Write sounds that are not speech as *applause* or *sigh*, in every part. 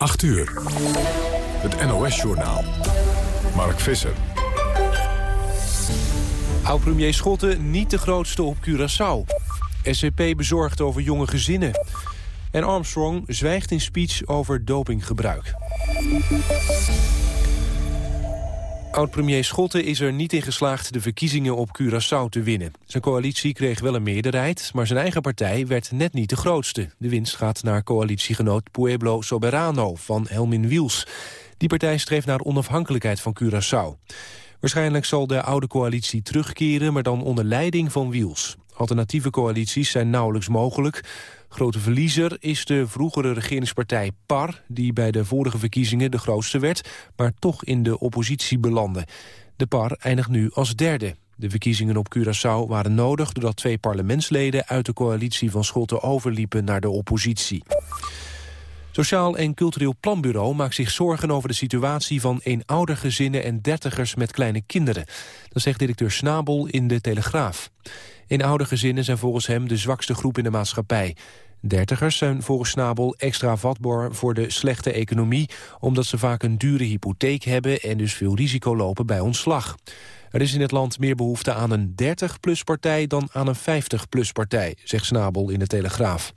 8 uur. Het NOS-journaal. Mark Visser. Oud-premier Schotten niet de grootste op Curaçao. SCP bezorgd over jonge gezinnen. En Armstrong zwijgt in speech over dopinggebruik. Oud-premier Schotten is er niet in geslaagd de verkiezingen op Curaçao te winnen. Zijn coalitie kreeg wel een meerderheid, maar zijn eigen partij werd net niet de grootste. De winst gaat naar coalitiegenoot Pueblo Soberano van Helmin Wiels. Die partij streeft naar onafhankelijkheid van Curaçao. Waarschijnlijk zal de oude coalitie terugkeren, maar dan onder leiding van Wiels. Alternatieve coalities zijn nauwelijks mogelijk. Grote verliezer is de vroegere regeringspartij PAR... die bij de vorige verkiezingen de grootste werd... maar toch in de oppositie belandde. De PAR eindigt nu als derde. De verkiezingen op Curaçao waren nodig... doordat twee parlementsleden uit de coalitie van Schotten overliepen naar de oppositie. Sociaal en Cultureel Planbureau maakt zich zorgen over de situatie van eenoudergezinnen en dertigers met kleine kinderen. Dat zegt directeur Snabel in de Telegraaf. Eenoudergezinnen zijn volgens hem de zwakste groep in de maatschappij. Dertigers zijn volgens Snabel extra vatbaar voor de slechte economie... omdat ze vaak een dure hypotheek hebben en dus veel risico lopen bij ontslag. Er is in het land meer behoefte aan een 30-plus-partij dan aan een 50-plus-partij, zegt Snabel in de Telegraaf.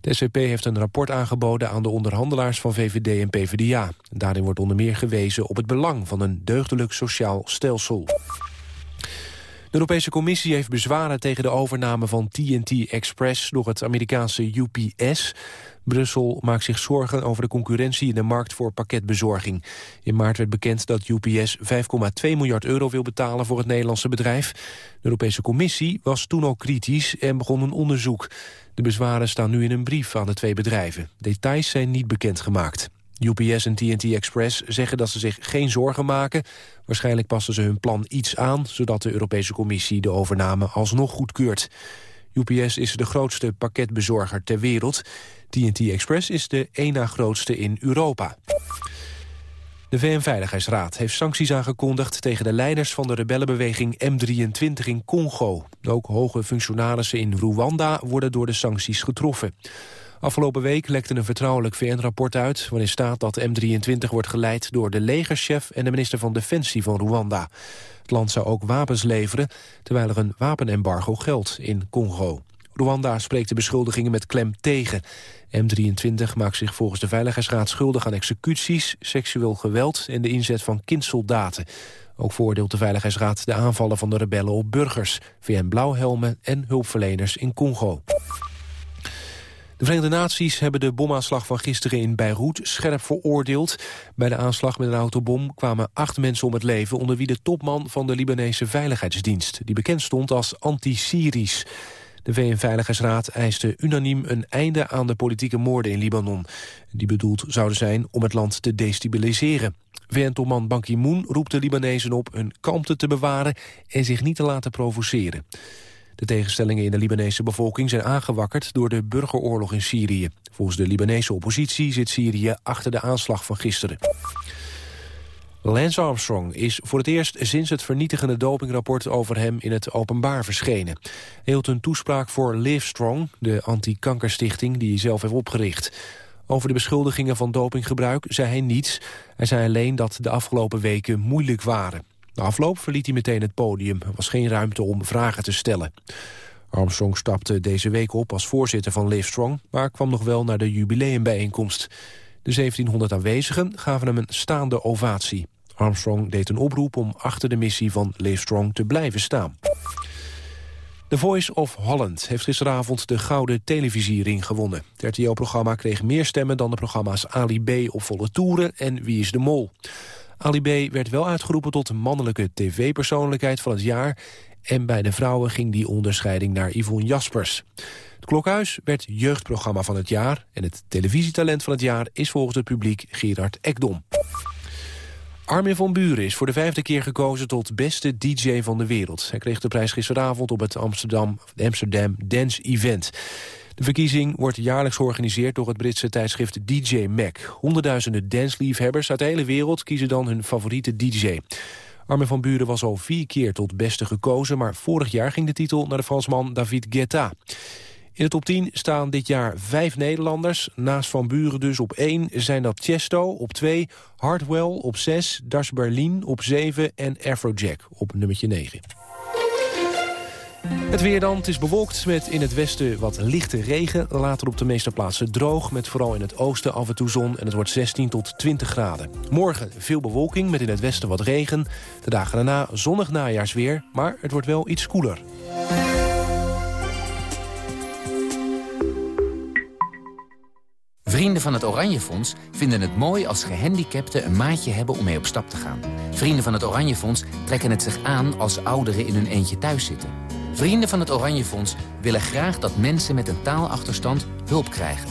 De SVP heeft een rapport aangeboden aan de onderhandelaars van VVD en PvdA. Daarin wordt onder meer gewezen op het belang van een deugdelijk sociaal stelsel. De Europese Commissie heeft bezwaren tegen de overname van TNT Express door het Amerikaanse UPS. Brussel maakt zich zorgen over de concurrentie in de markt voor pakketbezorging. In maart werd bekend dat UPS 5,2 miljard euro wil betalen voor het Nederlandse bedrijf. De Europese Commissie was toen ook kritisch en begon een onderzoek. De bezwaren staan nu in een brief aan de twee bedrijven. Details zijn niet bekendgemaakt. UPS en TNT Express zeggen dat ze zich geen zorgen maken. Waarschijnlijk passen ze hun plan iets aan... zodat de Europese Commissie de overname alsnog goedkeurt. UPS is de grootste pakketbezorger ter wereld. TNT Express is de één na grootste in Europa. De VN-veiligheidsraad heeft sancties aangekondigd tegen de leiders van de rebellenbeweging M23 in Congo. Ook hoge functionarissen in Rwanda worden door de sancties getroffen. Afgelopen week lekte een vertrouwelijk VN-rapport uit... waarin staat dat M23 wordt geleid door de legerchef... en de minister van Defensie van Rwanda. Het land zou ook wapens leveren... terwijl er een wapenembargo geldt in Congo. Rwanda spreekt de beschuldigingen met klem tegen. M23 maakt zich volgens de Veiligheidsraad schuldig aan executies... seksueel geweld en de inzet van kindsoldaten. Ook veroordeelt de Veiligheidsraad de aanvallen van de rebellen op burgers... VN-blauwhelmen en hulpverleners in Congo. De Verenigde Naties hebben de bomaanslag van gisteren in Beirut scherp veroordeeld. Bij de aanslag met een autobom kwamen acht mensen om het leven... onder wie de topman van de Libanese Veiligheidsdienst... die bekend stond als anti-Syrisch. De VN-veiligheidsraad eiste unaniem een einde aan de politieke moorden in Libanon. Die bedoeld zouden zijn om het land te destabiliseren. VN-topman Ban Ki-moon roept de Libanezen op hun kalmte te bewaren... en zich niet te laten provoceren. De tegenstellingen in de Libanese bevolking zijn aangewakkerd door de burgeroorlog in Syrië. Volgens de Libanese oppositie zit Syrië achter de aanslag van gisteren. Lance Armstrong is voor het eerst sinds het vernietigende dopingrapport over hem in het openbaar verschenen. Hij hield een toespraak voor Livestrong, de anti-kankerstichting die hij zelf heeft opgericht. Over de beschuldigingen van dopinggebruik zei hij niets. Hij zei alleen dat de afgelopen weken moeilijk waren. Na afloop verliet hij meteen het podium. Er was geen ruimte om vragen te stellen. Armstrong stapte deze week op als voorzitter van Livestrong... maar kwam nog wel naar de jubileumbijeenkomst. De 1700 aanwezigen gaven hem een staande ovatie. Armstrong deed een oproep om achter de missie van Livestrong te blijven staan. The Voice of Holland heeft gisteravond de Gouden Televisiering gewonnen. Het RTL-programma kreeg meer stemmen dan de programma's Ali B op volle toeren en Wie is de Mol. Ali werd wel uitgeroepen tot mannelijke tv-persoonlijkheid van het jaar... en bij de vrouwen ging die onderscheiding naar Yvonne Jaspers. Het Klokhuis werd jeugdprogramma van het jaar... en het televisietalent van het jaar is volgens het publiek Gerard Ekdom. Armin van Buren is voor de vijfde keer gekozen tot beste DJ van de wereld. Hij kreeg de prijs gisteravond op het Amsterdam, Amsterdam Dance Event. De verkiezing wordt jaarlijks georganiseerd door het Britse tijdschrift DJ Mag. Honderdduizenden dansliefhebbers uit de hele wereld kiezen dan hun favoriete DJ. Armin van Buren was al vier keer tot beste gekozen... maar vorig jaar ging de titel naar de Fransman David Guetta. In de top 10 staan dit jaar vijf Nederlanders. Naast Van Buren dus op 1 zijn dat Chesto op 2, Hardwell op 6, Das Berlin op 7 en Afrojack op nummertje 9. Het weer dan, het is bewolkt met in het westen wat lichte regen. Later op de meeste plaatsen droog, met vooral in het oosten af en toe zon... en het wordt 16 tot 20 graden. Morgen veel bewolking, met in het westen wat regen. De dagen daarna zonnig najaarsweer, maar het wordt wel iets koeler. Vrienden van het Oranje Fonds vinden het mooi als gehandicapten een maatje hebben om mee op stap te gaan. Vrienden van het Oranje Fonds trekken het zich aan als ouderen in hun eentje thuis zitten. Vrienden van het Oranje Fonds willen graag dat mensen met een taalachterstand hulp krijgen.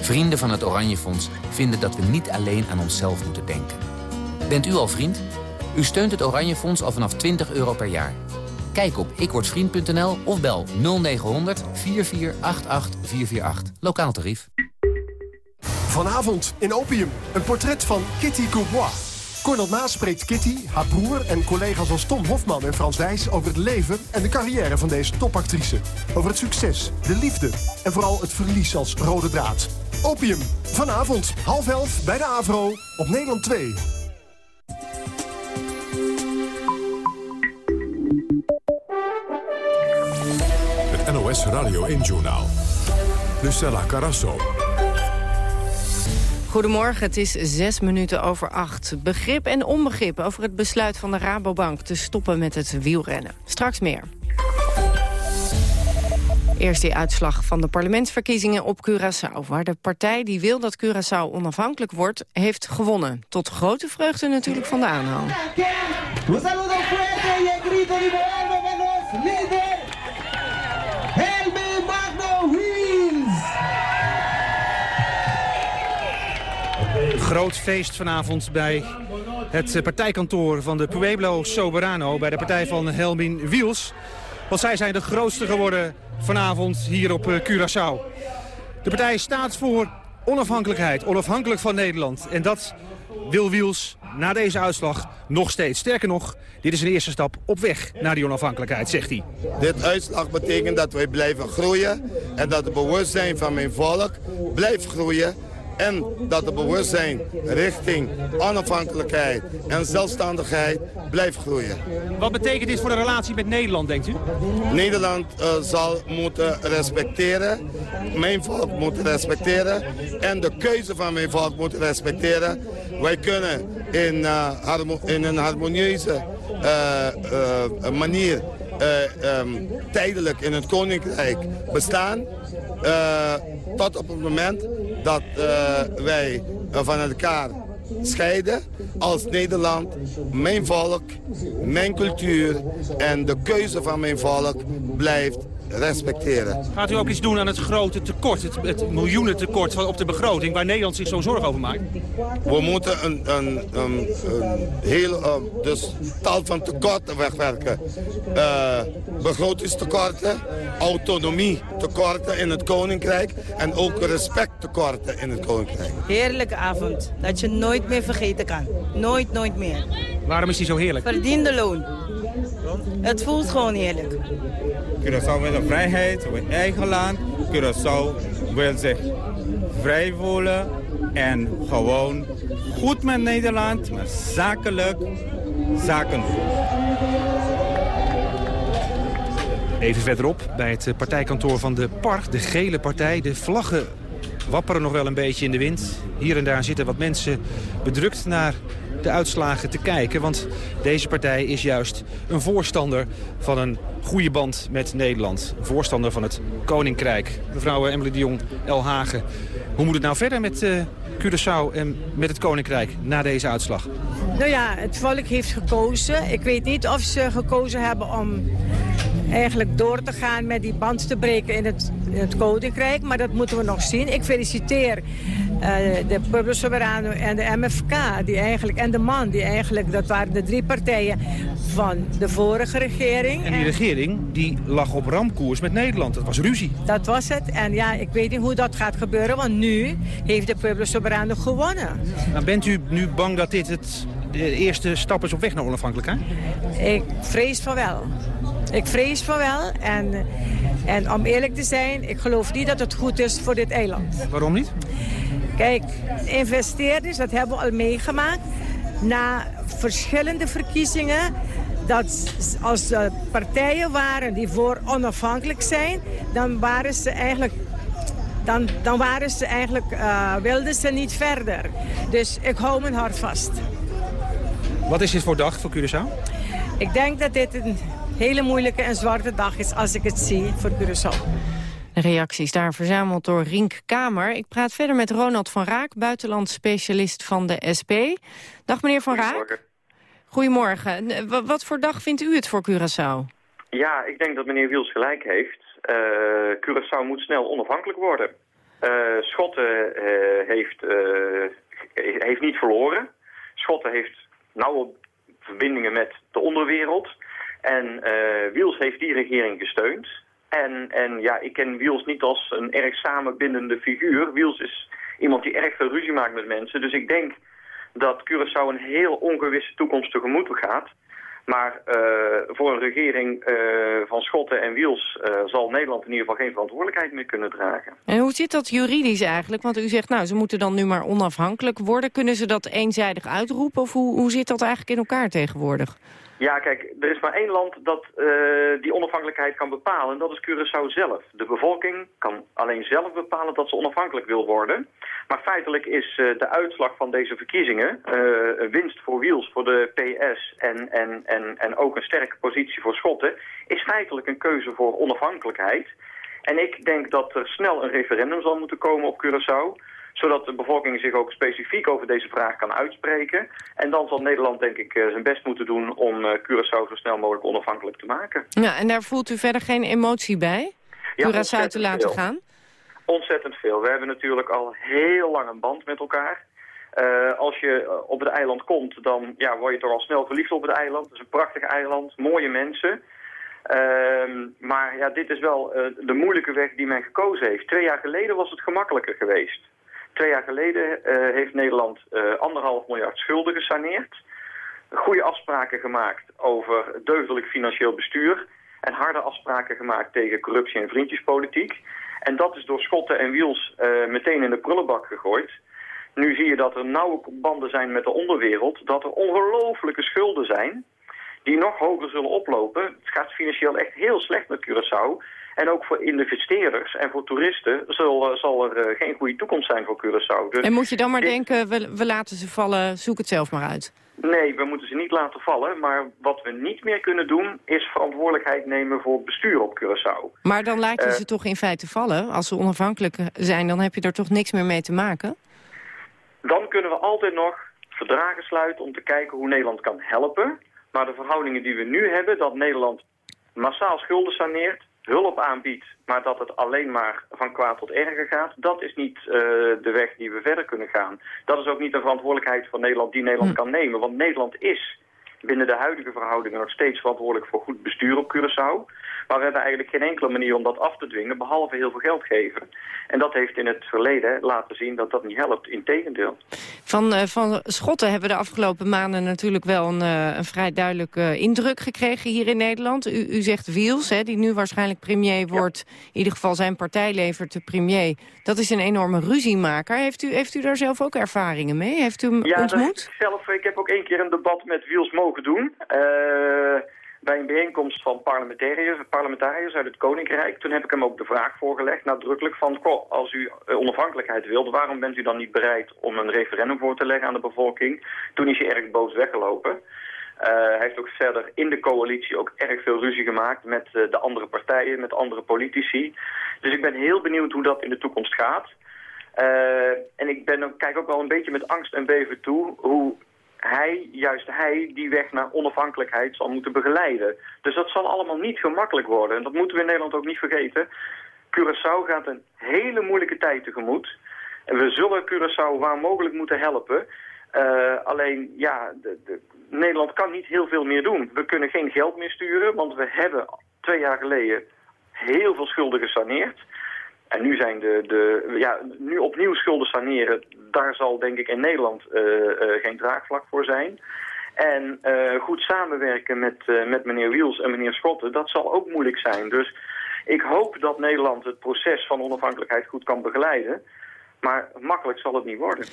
Vrienden van het Oranje Fonds vinden dat we niet alleen aan onszelf moeten denken. Bent u al vriend? U steunt het Oranje Fonds al vanaf 20 euro per jaar. Kijk op ikwordvriend.nl of bel 0900 4488 448. Lokaal tarief. Vanavond in Opium, een portret van Kitty Courbois. Cornel Maas spreekt Kitty, haar broer en collega's als Tom Hofman en Frans Wijs... over het leven en de carrière van deze topactrice. Over het succes, de liefde en vooral het verlies als rode draad. Opium, vanavond, half elf bij de AVRO op Nederland 2. Het NOS Radio 1-journaal. Lucella Carasso. Goedemorgen, het is zes minuten over acht. Begrip en onbegrip over het besluit van de Rabobank... te stoppen met het wielrennen. Straks meer. Eerst die uitslag van de parlementsverkiezingen op Curaçao... waar de partij die wil dat Curaçao onafhankelijk wordt, heeft gewonnen. Tot grote vreugde natuurlijk van de aanhang. Groot feest vanavond bij het partijkantoor van de Pueblo Soberano... bij de partij van Helmin Wiels. Want zij zijn de grootste geworden vanavond hier op Curaçao. De partij staat voor onafhankelijkheid, onafhankelijk van Nederland. En dat wil Wiels na deze uitslag nog steeds. Sterker nog, dit is een eerste stap op weg naar die onafhankelijkheid, zegt hij. Dit uitslag betekent dat wij blijven groeien en dat het bewustzijn van mijn volk blijft groeien en dat het bewustzijn richting onafhankelijkheid en zelfstandigheid blijft groeien. Wat betekent dit voor de relatie met Nederland, denkt u? Nederland uh, zal moeten respecteren, mijn volk moet respecteren en de keuze van mijn volk moet respecteren. Wij kunnen in, uh, in een harmonieuze uh, manier um, tijdelijk in het koninkrijk bestaan. tot op het moment dat uh, wij van elkaar scheiden als Nederland, mijn volk, mijn cultuur en de keuze van mijn volk blijft respecteren. Gaat u ook iets doen aan het grote tekort, het, het miljoenentekort op de begroting... waar Nederland zich zo zorgen over maakt? We moeten een, een, een, een heel uh, dus tal van tekorten wegwerken. Uh, begrotingstekorten, autonomietekorten in het Koninkrijk... en ook respecttekorten in het Koninkrijk. Heerlijke avond, dat je nooit meer vergeten kan. Nooit, nooit meer. Waarom is die zo heerlijk? Verdiende loon. Het voelt gewoon heerlijk. Curaçao wil een vrijheid, een eigen land. Curaçao wil zich vrij voelen en gewoon goed met Nederland, maar zakelijk zaken. Even verderop, bij het partijkantoor van de PAR, de gele partij. De vlaggen wapperen nog wel een beetje in de wind. Hier en daar zitten wat mensen bedrukt naar de uitslagen te kijken. Want deze partij is juist een voorstander van een goede band met Nederland. Een voorstander van het Koninkrijk. Mevrouw Emily de Jong, El Hagen. Hoe moet het nou verder met uh, Curaçao en met het Koninkrijk na deze uitslag? Nou ja, het volk heeft gekozen. Ik weet niet of ze gekozen hebben om eigenlijk door te gaan met die band te breken in het, in het Koninkrijk. Maar dat moeten we nog zien. Ik feliciteer de Pueblo Soberano en de MFK die eigenlijk, en de MAN. Die eigenlijk, dat waren de drie partijen van de vorige regering. En die regering die lag op ramkoers met Nederland. Dat was ruzie. Dat was het. En ja, ik weet niet hoe dat gaat gebeuren. Want nu heeft de Pueblo Soberano gewonnen. Nou, bent u nu bang dat dit het de eerste stap is op weg naar onafhankelijkheid? Ik vrees van wel. Ik vrees van wel. En, en om eerlijk te zijn, ik geloof niet dat het goed is voor dit eiland. Waarom niet? Kijk, investeerders, dat hebben we al meegemaakt. Na verschillende verkiezingen dat als er partijen waren die voor onafhankelijk zijn... dan waren ze eigenlijk dan, dan waren ze eigenlijk, uh, wilden ze niet verder. Dus ik hou mijn hart vast. Wat is dit voor dag voor Curaçao? Ik denk dat dit een hele moeilijke en zwarte dag is als ik het zie voor Curaçao. De reacties daar verzameld door Rink Kamer. Ik praat verder met Ronald van Raak, buitenlands specialist van de SP. Dag meneer van Raak. Goedemorgen. Wat voor dag vindt u het voor Curaçao? Ja, ik denk dat meneer Wiels gelijk heeft. Uh, Curaçao moet snel onafhankelijk worden. Uh, Schotten uh, heeft, heeft niet verloren. Schotten heeft nauwe verbindingen met de onderwereld. En Wiels heeft die regering gesteund. En, en ja, ik ken Wiels niet als een erg samenbindende figuur. Wiels is iemand die erg veel ruzie maakt met mensen. Dus ik denk dat Curaçao een heel ongewisse toekomst tegemoet gaat. Maar uh, voor een regering uh, van Schotten en Wiels uh, zal Nederland in ieder geval geen verantwoordelijkheid meer kunnen dragen. En hoe zit dat juridisch eigenlijk? Want u zegt, nou, ze moeten dan nu maar onafhankelijk worden. Kunnen ze dat eenzijdig uitroepen of hoe, hoe zit dat eigenlijk in elkaar tegenwoordig? Ja, kijk, er is maar één land dat uh, die onafhankelijkheid kan bepalen. En dat is Curaçao zelf. De bevolking kan alleen zelf bepalen dat ze onafhankelijk wil worden. Maar feitelijk is uh, de uitslag van deze verkiezingen... Uh, winst voor Wiels, voor de PS en, en, en, en ook een sterke positie voor Schotten... is feitelijk een keuze voor onafhankelijkheid. En ik denk dat er snel een referendum zal moeten komen op Curaçao zodat de bevolking zich ook specifiek over deze vraag kan uitspreken. En dan zal Nederland denk ik eh, zijn best moeten doen om uh, Curaçao zo snel mogelijk onafhankelijk te maken. Ja, en daar voelt u verder geen emotie bij? Ja, Curaçao te laten gaan? Ontzettend veel. We hebben natuurlijk al heel lang een band met elkaar. Uh, als je op het eiland komt, dan ja, word je toch al snel verliefd op het eiland. Het is een prachtig eiland, mooie mensen. Uh, maar ja, dit is wel uh, de moeilijke weg die men gekozen heeft. Twee jaar geleden was het gemakkelijker geweest. Twee jaar geleden uh, heeft Nederland uh, anderhalf miljard schulden gesaneerd. Goede afspraken gemaakt over deugdelijk financieel bestuur. En harde afspraken gemaakt tegen corruptie en vriendjespolitiek. En dat is door Schotten en Wiels uh, meteen in de prullenbak gegooid. Nu zie je dat er nauwe banden zijn met de onderwereld. Dat er ongelooflijke schulden zijn die nog hoger zullen oplopen. Het gaat financieel echt heel slecht met Curaçao. En ook voor investeerders en voor toeristen zal, eh, zal er uh, geen goede toekomst zijn voor Curaçao. Dus en moet je dan maar denken, we, we laten ze vallen, zoek het zelf maar uit? Nee, we moeten ze niet laten vallen. Maar wat we niet meer kunnen doen, is verantwoordelijkheid nemen voor het bestuur op Curaçao. Maar dan laat je uh, ze toch in feite vallen? Als ze onafhankelijk zijn, dan heb je er toch niks meer mee te maken? Dan kunnen we altijd nog verdragen sluiten om te kijken hoe Nederland kan helpen. Maar de verhoudingen die we nu hebben, dat Nederland massaal schulden saneert hulp aanbiedt, maar dat het alleen maar van kwaad tot erger gaat, dat is niet uh, de weg die we verder kunnen gaan. Dat is ook niet de verantwoordelijkheid van Nederland die Nederland hm. kan nemen, want Nederland is binnen de huidige verhoudingen nog steeds verantwoordelijk voor goed bestuur op Curaçao. Maar we hebben eigenlijk geen enkele manier om dat af te dwingen, behalve heel veel geld geven. En dat heeft in het verleden laten zien dat dat niet helpt, integendeel. Van, uh, van Schotten hebben we de afgelopen maanden natuurlijk wel een, uh, een vrij duidelijke uh, indruk gekregen hier in Nederland. U, u zegt Wiels, hè, die nu waarschijnlijk premier wordt, ja. in ieder geval zijn partij levert de premier. Dat is een enorme ruziemaker. Heeft u, heeft u daar zelf ook ervaringen mee? Heeft u hem ja, ontmoet? Ja, zelf. Ik heb ook één keer een debat met Wiels mogen doen bij een bijeenkomst van parlementariërs, parlementariërs uit het Koninkrijk. Toen heb ik hem ook de vraag voorgelegd, nadrukkelijk, van als u onafhankelijkheid wilt, waarom bent u dan niet bereid om een referendum voor te leggen aan de bevolking? Toen is hij erg boos weggelopen. Uh, hij heeft ook verder in de coalitie ook erg veel ruzie gemaakt met uh, de andere partijen, met andere politici. Dus ik ben heel benieuwd hoe dat in de toekomst gaat. En ik ben, kijk ook wel een beetje met angst en beven toe hoe hij, juist hij, die weg naar onafhankelijkheid zal moeten begeleiden. Dus dat zal allemaal niet gemakkelijk worden. En dat moeten we in Nederland ook niet vergeten. Curaçao gaat een hele moeilijke tijd tegemoet. En we zullen Curaçao waar mogelijk moeten helpen. Uh, alleen, ja, de, de, Nederland kan niet heel veel meer doen. We kunnen geen geld meer sturen, want we hebben twee jaar geleden heel veel schulden gesaneerd. En nu zijn de, de ja, nu opnieuw schulden saneren, daar zal denk ik in Nederland uh, uh, geen draagvlak voor zijn. En uh, goed samenwerken met, met meneer Wiels en meneer Schotten, dat zal ook moeilijk zijn. Dus ik hoop dat Nederland het proces van onafhankelijkheid goed kan begeleiden. Maar makkelijk zal het niet worden.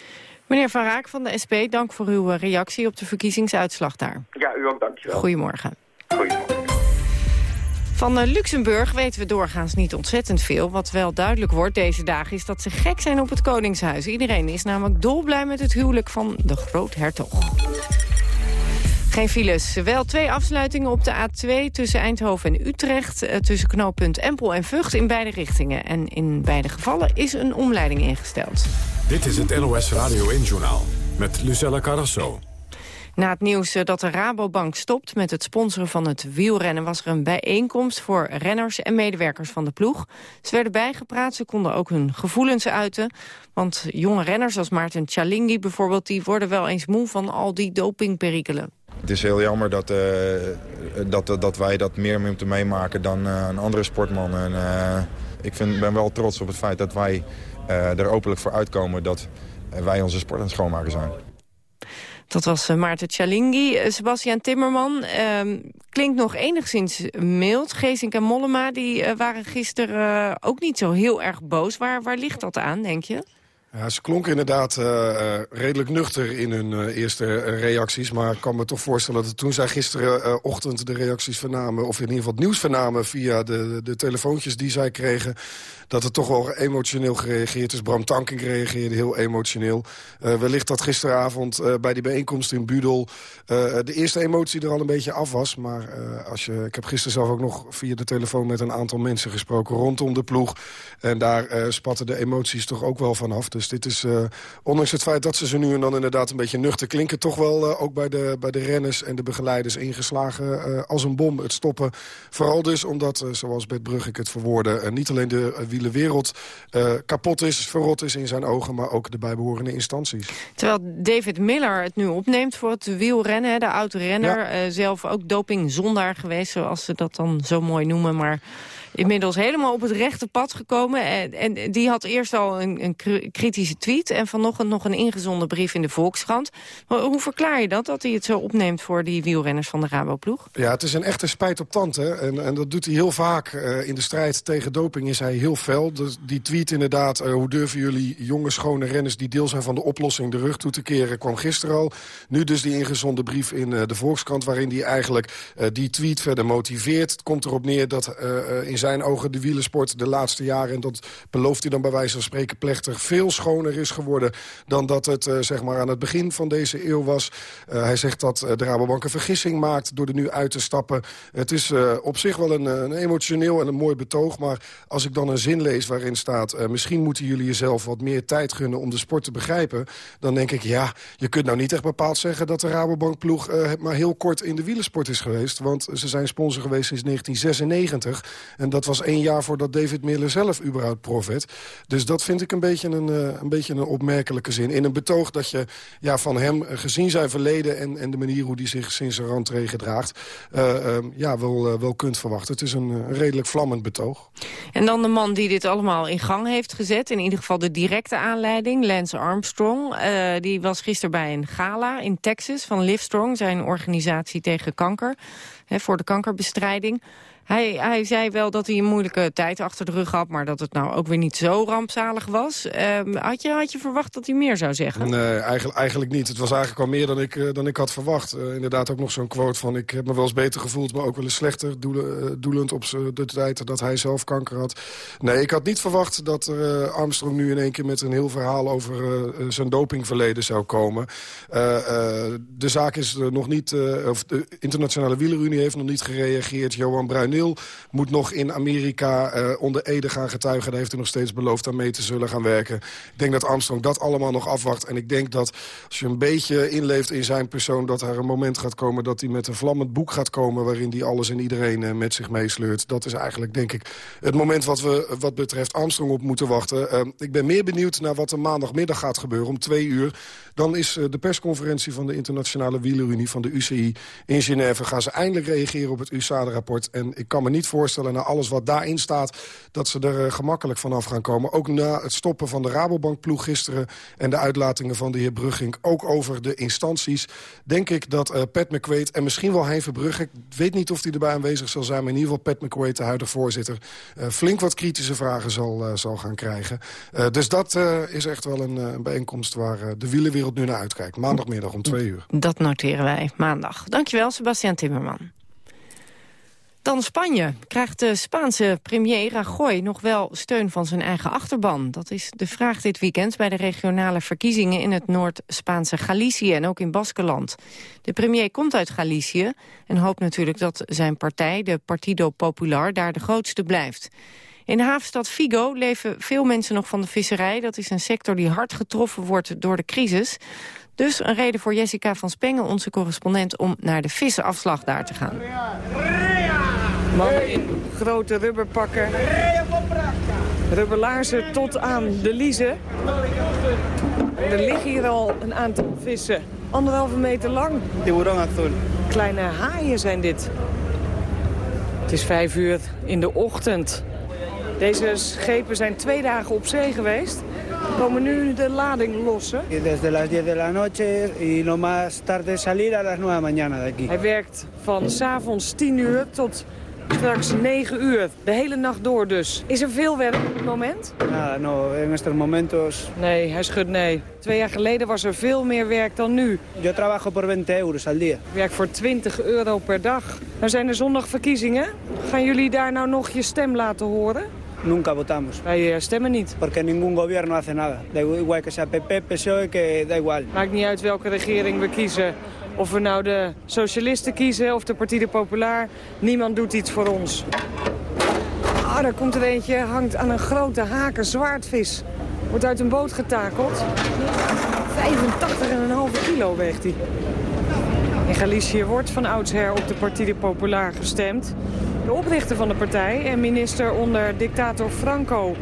Meneer Van Raak van de SP, dank voor uw reactie op de verkiezingsuitslag daar. Ja, u ook, dankjewel. Goedemorgen. Goedemorgen. Van Luxemburg weten we doorgaans niet ontzettend veel. Wat wel duidelijk wordt deze dagen is dat ze gek zijn op het Koningshuis. Iedereen is namelijk dolblij met het huwelijk van de groothertog. Geen files. Wel twee afsluitingen op de A2 tussen Eindhoven en Utrecht... Eh, tussen knooppunt Empel en Vught in beide richtingen. En in beide gevallen is een omleiding ingesteld. Dit is het NOS Radio 1-journaal met Lucella Carrasso. Na het nieuws eh, dat de Rabobank stopt met het sponsoren van het wielrennen... was er een bijeenkomst voor renners en medewerkers van de ploeg. Ze werden bijgepraat, ze konden ook hun gevoelens uiten. Want jonge renners als Maarten Chalingi bijvoorbeeld... die worden wel eens moe van al die dopingperikelen. Het is heel jammer dat, uh, dat, dat wij dat meer moeten meemaken dan uh, een andere sportman. En, ik vind, ben wel trots op het feit dat wij er openlijk voor uitkomen... dat wij onze sport aan het schoonmaken zijn. Dat was Maarten Chalingi. Sebastian Timmerman uh, klinkt nog enigszins mild. Geesink en Mollema die, uh, waren gisteren ook niet zo heel erg boos. Waar, waar ligt dat aan, denk je? Ja, ze klonken inderdaad redelijk nuchter in hun eerste reacties. Maar ik kan me toch voorstellen dat toen zij gisterenochtend de reacties vernamen... of in ieder geval het nieuws vernamen via de, de telefoontjes die zij kregen dat het toch wel emotioneel gereageerd is. Bram Tankink reageerde heel emotioneel. Uh, wellicht dat gisteravond uh, bij die bijeenkomst in Budel... Uh, de eerste emotie er al een beetje af was. Maar als je, ik heb gisteren zelf ook nog via de telefoon met een aantal mensen gesproken... rondom de ploeg. En daar spatten de emoties toch ook wel vanaf. Dus dit is, ondanks het feit dat ze ze nu en dan inderdaad een beetje nuchter klinken... toch wel ook bij de, bij de renners en de begeleiders ingeslagen als een bom. Het stoppen. Vooral dus omdat, zoals Bert Brugge het verwoordde... niet alleen de de wereld uh, kapot is, verrot is in zijn ogen... maar ook de bijbehorende instanties. Terwijl David Miller het nu opneemt voor het wielrennen, de oude renner... Ja. Uh, zelf ook dopingzondaar geweest, zoals ze dat dan zo mooi noemen... maar inmiddels helemaal op het rechte pad gekomen. En, en die had eerst al een, een, kritische tweet... en vanochtend nog een ingezonden brief in de Volkskrant. Hoe verklaar je dat, dat hij het zo opneemt... voor die wielrenners van de Rabo-ploeg? Ja, het is een echte spijt op tand. Hè? En, en dat doet hij heel vaak. Uh, in de strijd tegen doping is hij heel fel. Dus die tweet inderdaad, uh, hoe durven jullie jonge, schone renners... die deel zijn van de oplossing de rug toe te keren, kwam gisteren al. Nu dus die ingezonden brief in uh, de Volkskrant... waarin hij eigenlijk die tweet verder motiveert. Het komt erop neer dat zijn ogen de wielersport de laatste jaren... en dat belooft hij dan bij wijze van spreken plechtig... veel schoner is geworden dan dat het uh, zeg maar aan het begin van deze eeuw was. Uh, hij zegt dat uh, de Rabobank een vergissing maakt door er nu uit te stappen. Het is op zich wel een, een, emotioneel en een mooi betoog... maar als ik dan een zin lees waarin staat... misschien moeten jullie jezelf wat meer tijd gunnen om de sport te begrijpen... dan denk ik, ja, je kunt nou niet echt bepaald zeggen... dat de Rabobankploeg maar heel kort in de wielersport is geweest. Want ze zijn sponsor geweest sinds 1996. En dat was één jaar voordat David Miller zelf überhaupt prof. Dus dat vind ik een beetje een, uh, een, beetje een opmerkelijke zin. In een betoog dat je ja, van hem, gezien zijn verleden... En, en de manier hoe hij zich sinds zijn rentree gedraagt... Uh, ja, wel, wel kunt verwachten. Het is een, een, redelijk vlammend betoog. En dan de man die dit allemaal in gang heeft gezet... in ieder geval de directe aanleiding, Lance Armstrong. die was gisteren bij een gala in Texas van Livestrong... zijn organisatie tegen kanker, hè, voor de kankerbestrijding... Hij, hij zei wel dat hij een moeilijke tijd achter de rug had... maar dat het nou ook weer niet zo rampzalig was. Um, had, je, had je verwacht dat hij meer zou zeggen? Nee, eigenlijk, eigenlijk niet. Het was eigenlijk al meer dan ik, uh, dan ik had verwacht. Uh, inderdaad ook nog zo'n quote van... ik heb me wel eens beter gevoeld, maar ook wel eens slechter... Uh, doelend op de tijd dat hij zelf kanker had. Nee, ik had niet verwacht dat Armstrong nu in één keer... met een heel verhaal over zijn dopingverleden zou komen. de zaak is nog niet... of de internationale wielerunie heeft nog niet gereageerd. Johan Moet nog in Amerika uh, onder Ede gaan getuigen. Daar heeft hij nog steeds beloofd aan mee te zullen gaan werken. Ik denk dat Armstrong dat allemaal nog afwacht. En ik denk dat als je een beetje inleeft in zijn persoon... dat er een moment gaat komen dat hij met een vlammend boek gaat komen... waarin hij alles en iedereen uh, met zich meesleurt. Dat is eigenlijk, denk ik, het moment wat we wat betreft Armstrong op moeten wachten. Uh, ik ben meer benieuwd naar wat er maandagmiddag gaat gebeuren om twee uur Dan is de persconferentie van de Internationale Wielerunie van de UCI in Genève. Gaan ze eindelijk reageren op het USADA-rapport. En ik kan me niet voorstellen, na alles wat daarin staat... dat ze er gemakkelijk vanaf gaan komen. Ook na het stoppen van de Rabobank-ploeg gisteren... en de uitlatingen van de heer Brugging, ook over de instanties... denk ik dat Pat McQuaid en misschien wel Hein Verbrugge... ik weet niet of hij erbij aanwezig zal zijn... maar in ieder geval Pat McQuaid, de huidige voorzitter... flink wat kritische vragen zal, zal gaan krijgen. dus dat is echt wel een, een bijeenkomst waar de wielenwereld nu naar uitkijkt. Maandagmiddag om twee uur. Dat noteren wij maandag. Dankjewel, Sebastian Timmerman. Dan Spanje. Krijgt de Spaanse premier Rajoy nog wel steun van zijn eigen achterban? Dat is de vraag dit weekend bij de regionale verkiezingen... in het Noord-Spaanse Galicië en ook in Baskeland. De premier komt uit Galicië en hoopt natuurlijk dat zijn partij... de Partido Popular daar de grootste blijft. In de havenstad Vigo leven veel mensen nog van de visserij. Dat is een sector die hard getroffen wordt door de crisis. Dus een reden voor Jessica van Spengen, onze correspondent... om naar de vissenafslag daar te gaan. Mannen in grote rubberpakken. Rubberlaarzen tot aan de liezen. Er liggen hier al een aantal vissen. Anderhalve meter lang. Kleine haaien zijn dit. Het is vijf uur in de ochtend. Deze schepen zijn twee dagen op zee geweest. Komen nu de lading lossen. Desde las 10 de la noche y lo más tarde salir a las 9 mañana de aquí. Hij werkt van s'avonds 10 uur tot straks 9 uur. De hele nacht door dus. Is er veel werk op het moment? Nada, no, en estos momentos... Nee, hij schudt nee. Twee jaar geleden was er veel meer werk dan nu. Yo trabajo por 20 euros al día. Ik werk voor 20 euro per dag. Er zijn er zondag verkiezingen. Gaan jullie daar nou nog je stem laten horen? Nunca votamos. Wij uh, stemmen niet. Porque ningún gobierno hace nada. Da igual que sea PP, PSOE, que da igual. Maakt niet uit welke regering we kiezen. Of we nou de socialisten kiezen of de Partido Populair. Niemand doet iets voor ons. Ah, daar komt er eentje, hangt aan een grote haken zwaardvis. Wordt uit een boot getakeld. 85,5 kilo weegt hij. In Galicië wordt van oudsher op de Partido Populair gestemd. De oprichter van de partij en minister onder dictator Franco,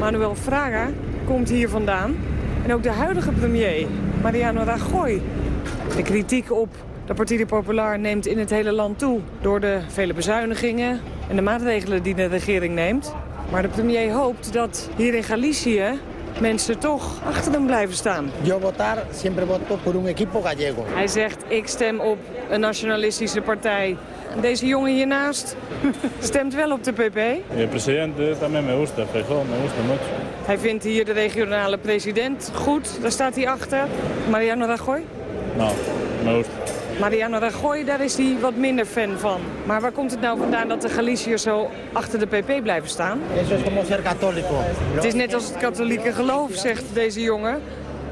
Manuel Fraga, komt hier vandaan. En ook de huidige premier, Mariano Rajoy. De kritiek op de Partido Popular neemt in het hele land toe... door de vele bezuinigingen en de maatregelen die de regering neemt. Maar de premier hoopt dat hier in Galicië mensen toch achter hem blijven staan. Yo votar siempre voto por un equipo gallego. Hij zegt, ik stem op een nationalistische partij. Deze jongen hiernaast *laughs* stemt wel op de PP. El presidente también me gusta, Feijóo, me gusta mucho. Hij vindt hier de regionale president goed, daar staat hij achter. Mariano Rajoy? No, me gusta. Mariano Rajoy, daar is hij wat minder fan van. Maar waar komt het nou vandaan dat de Galiciërs zo achter de PP blijven staan? Het is net als het katholieke geloof, zegt deze jongen.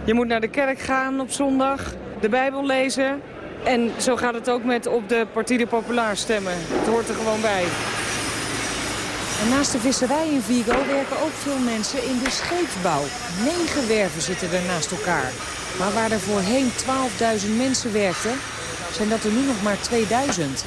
Je moet naar de kerk gaan op zondag, de Bijbel lezen. En zo gaat het ook met op de Partido Populair stemmen. Het hoort er gewoon bij. En naast de visserij in Vigo werken ook veel mensen in de scheepsbouw. Negen werven zitten er naast elkaar. Maar waar er voorheen 12.000 mensen werkten, zijn dat er nu nog maar 2000.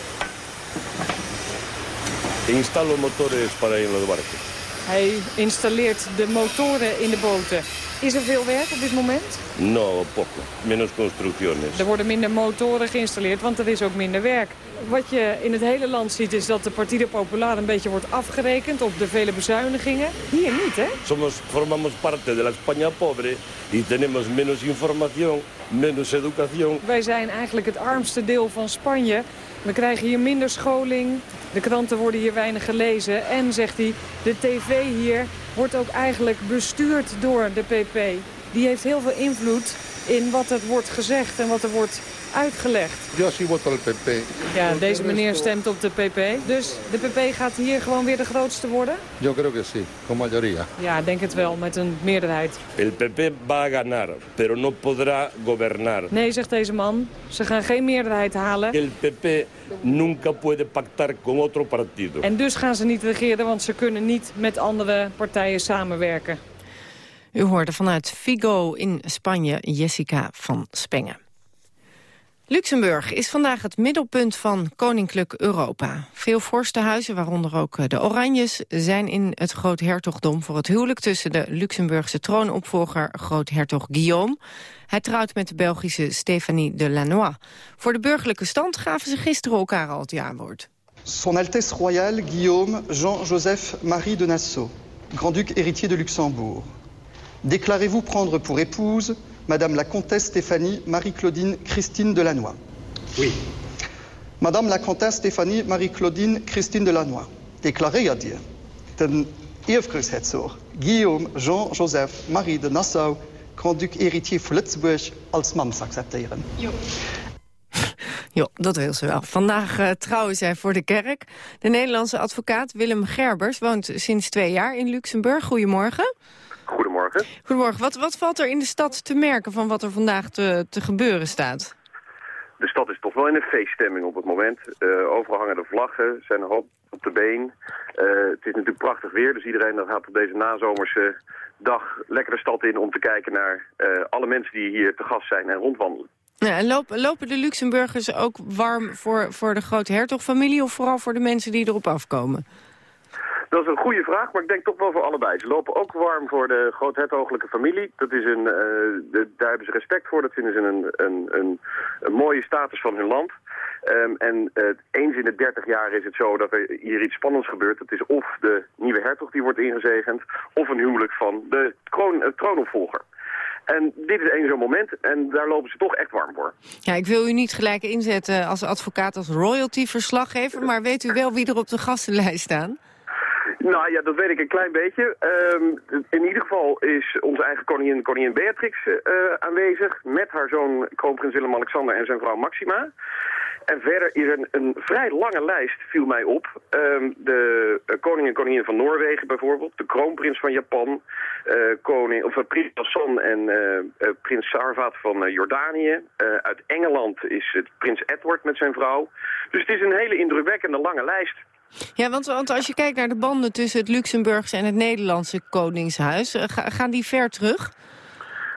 Instalo motores para ir en los barcos. Hij installeert de motoren in de boten. Is er veel werk op dit moment? No, poco. Menos construcciones. Er worden minder motoren geïnstalleerd, want er is ook minder werk. Wat je in het hele land ziet is dat de Partido Popular een beetje wordt afgerekend op de vele bezuinigingen. Hier niet, hè? Somos, formamos parte de la España pobre y tenemos menos información, menos educación. Wij zijn eigenlijk het armste deel van Spanje. We krijgen hier minder scholing, de kranten worden hier weinig gelezen. En, zegt hij, de tv hier wordt ook eigenlijk bestuurd door de PP. Die heeft heel veel invloed in wat er wordt gezegd en wat er wordt uitgelegd. Al PP. Ja, deze meneer stemt op de PP. Dus de PP gaat hier gewoon weer de grootste worden? Yo creo que sí, con mayoría. Ja, denk het wel, met een meerderheid. El PP va a ganar, pero no podrá gobernar. Nee, zegt deze man, ze gaan geen meerderheid halen. El PP nunca puede pactar con otro partido. En dus gaan ze niet regeren, want ze kunnen niet met andere partijen samenwerken. U hoorde vanuit Vigo in Spanje Jessica van Spengen. Luxemburg is vandaag het middelpunt van Koninklijk Europa. Veel vorstenhuizen, waaronder ook eh, de Oranjes... zijn in het groothertogdom voor het huwelijk... tussen de Luxemburgse troonopvolger groothertog Guillaume. Hij trouwt met de Belgische Stéphanie de Lannoy. Voor de burgerlijke stand gaven ze gisteren elkaar al het jaarwoord. Son Altesse Royale Guillaume Jean-Joseph Marie de Nassau, grand-duc héritier de Luxembourg. Déclarez-vous prendre pour épouse Madame la Comtesse Stéphanie Marie-Claudine Christine de Lannoy. Oui. Madame la Comtesse Stéphanie Marie-Claudine Christine de Lannoy. Declareert je ten eerfgrootsherzog Guillaume Jean-Joseph Marie de Nassau, grand-duc héritier van Lützburg, als man accepteren. Jo, dat wil ze wel. Vandaag uh, trouwen zij voor de kerk. De Nederlandse advocaat Willem Gerbers woont sinds twee jaar in Luxemburg. Goedemorgen. Goedemorgen. Goedemorgen. Wat, wat valt er in de stad te merken van wat er vandaag te, te gebeuren staat? De stad is toch wel in een feeststemming op het moment. Uh, overal hangen de vlaggen, zijn hoop op de been. Uh, het is natuurlijk prachtig weer, dus iedereen gaat op deze nazomerse dag lekker de stad in om te kijken naar uh, alle mensen die hier te gast zijn en rondwandelen. Ja, en lopen, lopen de Luxemburgers ook warm voor, voor de grote hertogfamilie... of vooral voor de mensen die erop afkomen? Dat is een goede vraag, maar ik denk toch wel voor allebei. Ze lopen ook warm voor de groothertogelijke familie. Dat is een, de, daar hebben ze respect voor. Dat vinden ze een, een, een, een mooie status van hun land. Um, en uh, eens in de 30 jaar is het zo dat er hier iets spannends gebeurt. Het is of de nieuwe hertog die wordt ingezegend... of een huwelijk van de kroon, uh, troonopvolger. En dit is één zo'n moment en daar lopen ze toch echt warm voor. Ja, ik wil u niet gelijk inzetten als advocaat, als royalty-verslaggever... maar weet u wel wie er op de gastenlijst staan? Nou ja, dat weet ik een klein beetje. Um, in ieder geval is onze eigen koningin, koningin Beatrix uh, aanwezig... met haar zoon kroonprins Willem-Alexander en zijn vrouw Maxima. En verder is een, een vrij lange lijst, viel mij op. Um, de uh, koning en koningin van Noorwegen bijvoorbeeld. De kroonprins van Japan. Uh, koning, of, prins Hassan en prins Sarvat van Jordanië. uit Engeland is het prins Edward met zijn vrouw. Dus het is een hele indrukwekkende lange lijst. Ja, want, want als je kijkt naar de banden tussen het Luxemburgse en het Nederlandse koningshuis... Ga, gaan die ver terug?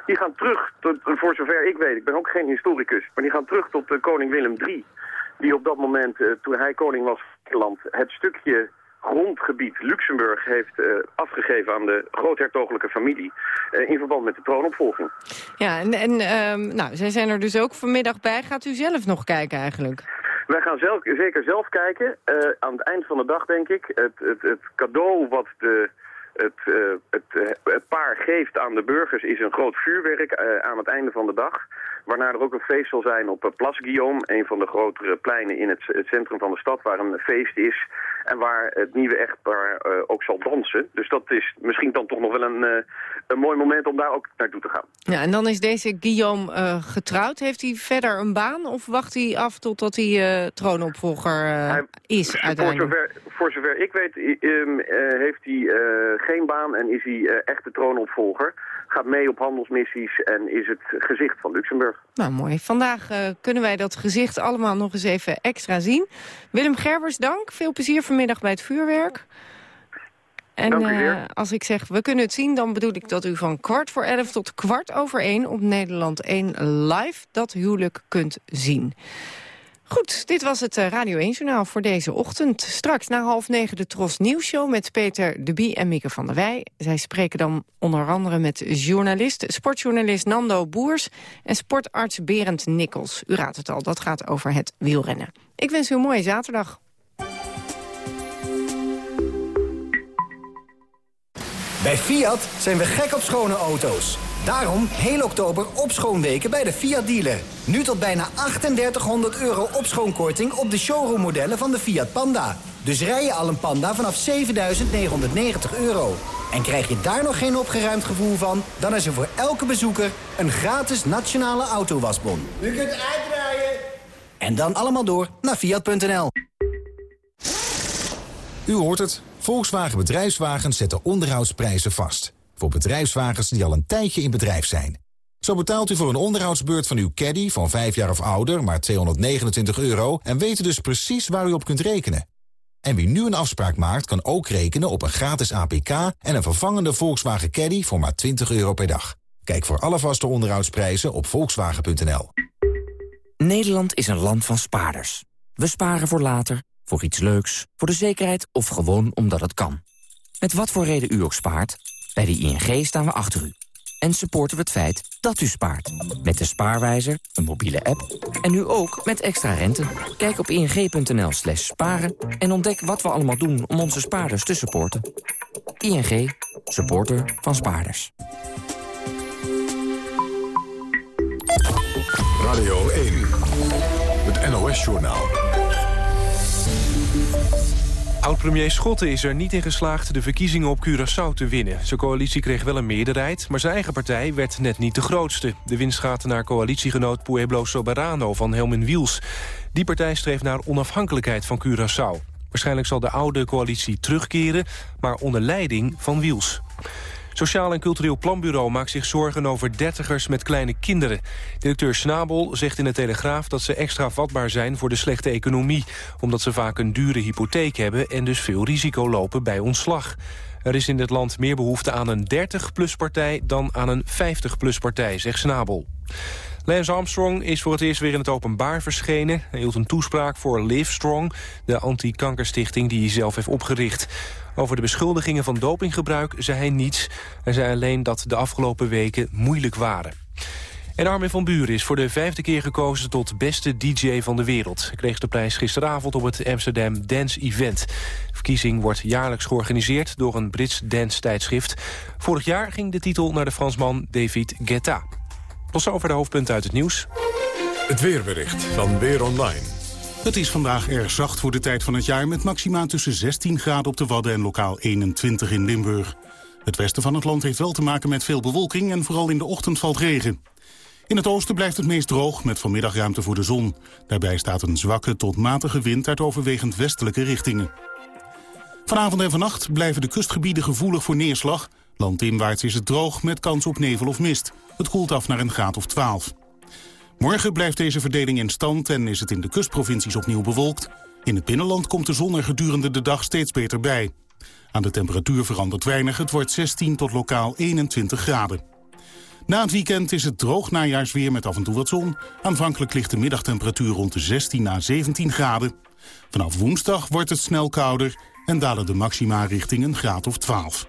Die gaan terug, tot, voor zover ik weet, ik ben ook geen historicus... maar die gaan terug tot uh, koning Willem III. Die op dat moment, uh, toen hij koning was van Nederland... het stukje grondgebied Luxemburg heeft uh, afgegeven aan de groothertogelijke familie... in verband met de troonopvolging. Ja, en, en um, nou, zij zijn er dus ook vanmiddag bij. Gaat u zelf nog kijken eigenlijk? Wij gaan zelf, zeker zelf kijken. Uh, aan het eind van de dag, denk ik. Het, het, het cadeau wat de, het, het, uh, het, paar geeft aan de burgers is een groot vuurwerk aan het einde van de dag. Waarna er ook een feest zal zijn op Place Guillaume, een van de grotere pleinen in het, het centrum van de stad, waar een feest is. En waar het nieuwe echtpaar ook zal dansen. Dus dat is misschien dan toch nog wel een, een mooi moment om daar ook naartoe te gaan. Ja, en dan is deze Guillaume getrouwd. Heeft hij verder een baan of wacht hij af totdat hij troonopvolger hij, is uiteindelijk? Voor zover, voor zover ik weet um, heeft hij geen baan en is hij echt de troonopvolger. Gaat mee op handelsmissies en is het gezicht van Luxemburg. Nou, mooi. Vandaag uh, kunnen wij dat gezicht allemaal nog eens even extra zien. Willem Gerbers, dank. Veel plezier vanmiddag bij het vuurwerk. En uh, als ik zeg, we kunnen het zien, dan bedoel ik dat u van kwart voor elf tot kwart over één op Nederland 1 live dat huwelijk kunt zien. Goed, dit was het Radio 1-journaal voor deze ochtend. Straks na half negen de Tros Nieuwsshow met Peter de Bie en Mieke van der Wij. Zij spreken dan onder andere met journalist, sportjournalist Nando Boers... en sportarts Berend Nikkels. U raadt het al, dat gaat over het wielrennen. Ik wens u een mooie zaterdag. Bij Fiat zijn we gek op schone auto's. Daarom heel oktober opschoonweken bij de Fiat dealer. Nu tot bijna 3800 euro opschoonkorting op de showroommodellen van de Fiat Panda. Dus rij je al een Panda vanaf 7990 euro. En krijg je daar nog geen opgeruimd gevoel van... dan is er voor elke bezoeker een gratis nationale autowasbon. U kunt uitdraaien. En dan allemaal door naar Fiat.nl. U hoort het. Volkswagen Bedrijfswagens zetten onderhoudsprijzen vast. Voor bedrijfswagens die al een tijdje in bedrijf zijn. Zo betaalt u voor een onderhoudsbeurt van uw caddy van 5 jaar of ouder maar 229 euro... en weet dus precies waar u op kunt rekenen. En wie nu een afspraak maakt kan ook rekenen op een gratis APK... en een vervangende Volkswagen Caddy voor maar 20 euro per dag. Kijk voor alle vaste onderhoudsprijzen op volkswagen.nl. Nederland is een land van spaarders. We sparen voor later, voor iets leuks, voor de zekerheid of gewoon omdat het kan. Met wat voor reden u ook spaart, bij de ING staan we achter u. En supporten we het feit dat u spaart. Met de spaarwijzer, een mobiele app en nu ook met extra rente. Kijk op ing.nl slash sparen en ontdek wat we allemaal doen om onze spaarders te supporten. ING, supporter van spaarders. Radio 1, het NOS-journaal. Oud-premier Schotten is er niet in geslaagd de verkiezingen op Curaçao te winnen. Zijn coalitie kreeg wel een meerderheid, maar zijn eigen partij werd net niet de grootste. De winst gaat naar coalitiegenoot Pueblo Soberano van Helmin Wiels. Die partij streeft naar onafhankelijkheid van Curaçao. Waarschijnlijk zal de oude coalitie terugkeren, maar onder leiding van Wiels. Sociaal en Cultureel Planbureau maakt zich zorgen over dertigers met kleine kinderen. Directeur Snabel zegt in de Telegraaf dat ze extra vatbaar zijn voor de slechte economie. Omdat ze vaak een dure hypotheek hebben en dus veel risico lopen bij ontslag. Er is in dit land meer behoefte aan een 30-plus-partij dan aan een 50-plus-partij, zegt Snabel. Lance Armstrong is voor het eerst weer in het openbaar verschenen. Hij hield een toespraak voor Livestrong, de anti-kankerstichting die hij zelf heeft opgericht. Over de beschuldigingen van dopinggebruik zei hij niets. Hij zei alleen dat de afgelopen weken moeilijk waren. En Armin van Buren is voor de vijfde keer gekozen tot beste DJ van de wereld. Hij kreeg de prijs gisteravond op het Amsterdam Dance Event. De verkiezing wordt jaarlijks georganiseerd door een Brits dance-tijdschrift. Vorig jaar ging de titel naar de Fransman David Guetta. Tot zover de hoofdpunten uit het nieuws. Het weerbericht van Weer Online. Het is vandaag erg zacht voor de tijd van het jaar... met maxima tussen 16 graden op de Wadden en lokaal 21 in Limburg. Het westen van het land heeft wel te maken met veel bewolking... en vooral in de ochtend valt regen. In het oosten blijft het meest droog, met vanmiddag ruimte voor de zon. Daarbij staat een zwakke tot matige wind uit overwegend westelijke richtingen. Vanavond en vannacht blijven de kustgebieden gevoelig voor neerslag. Landinwaarts is het droog met kans op nevel of mist. Het koelt af naar een graad of 12. Morgen blijft deze verdeling in stand en is het in de kustprovincies opnieuw bewolkt. In het binnenland komt de zon er gedurende de dag steeds beter bij. Aan de temperatuur verandert weinig, het wordt 16 tot lokaal 21 graden. Na het weekend is het droog najaarsweer met af en toe wat zon. Aanvankelijk ligt de middagtemperatuur rond de 16 na 17 graden. Vanaf woensdag wordt het snel kouder en dalen de maxima richting een graad of 12.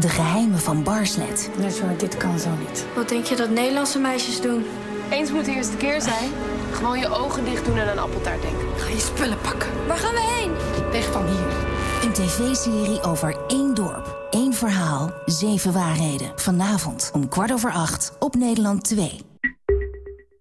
De geheimen van Barslet. Nee, sorry, dit kan zo niet. Wat denk je dat Nederlandse meisjes doen? Eens moet de eerste keer zijn. Gewoon je ogen dicht doen en aan appeltaart denken. Ga je spullen pakken. Waar gaan we heen? Weg van hier. Een tv-serie over één dorp, één verhaal, zeven waarheden. Vanavond om kwart over acht op Nederland 2.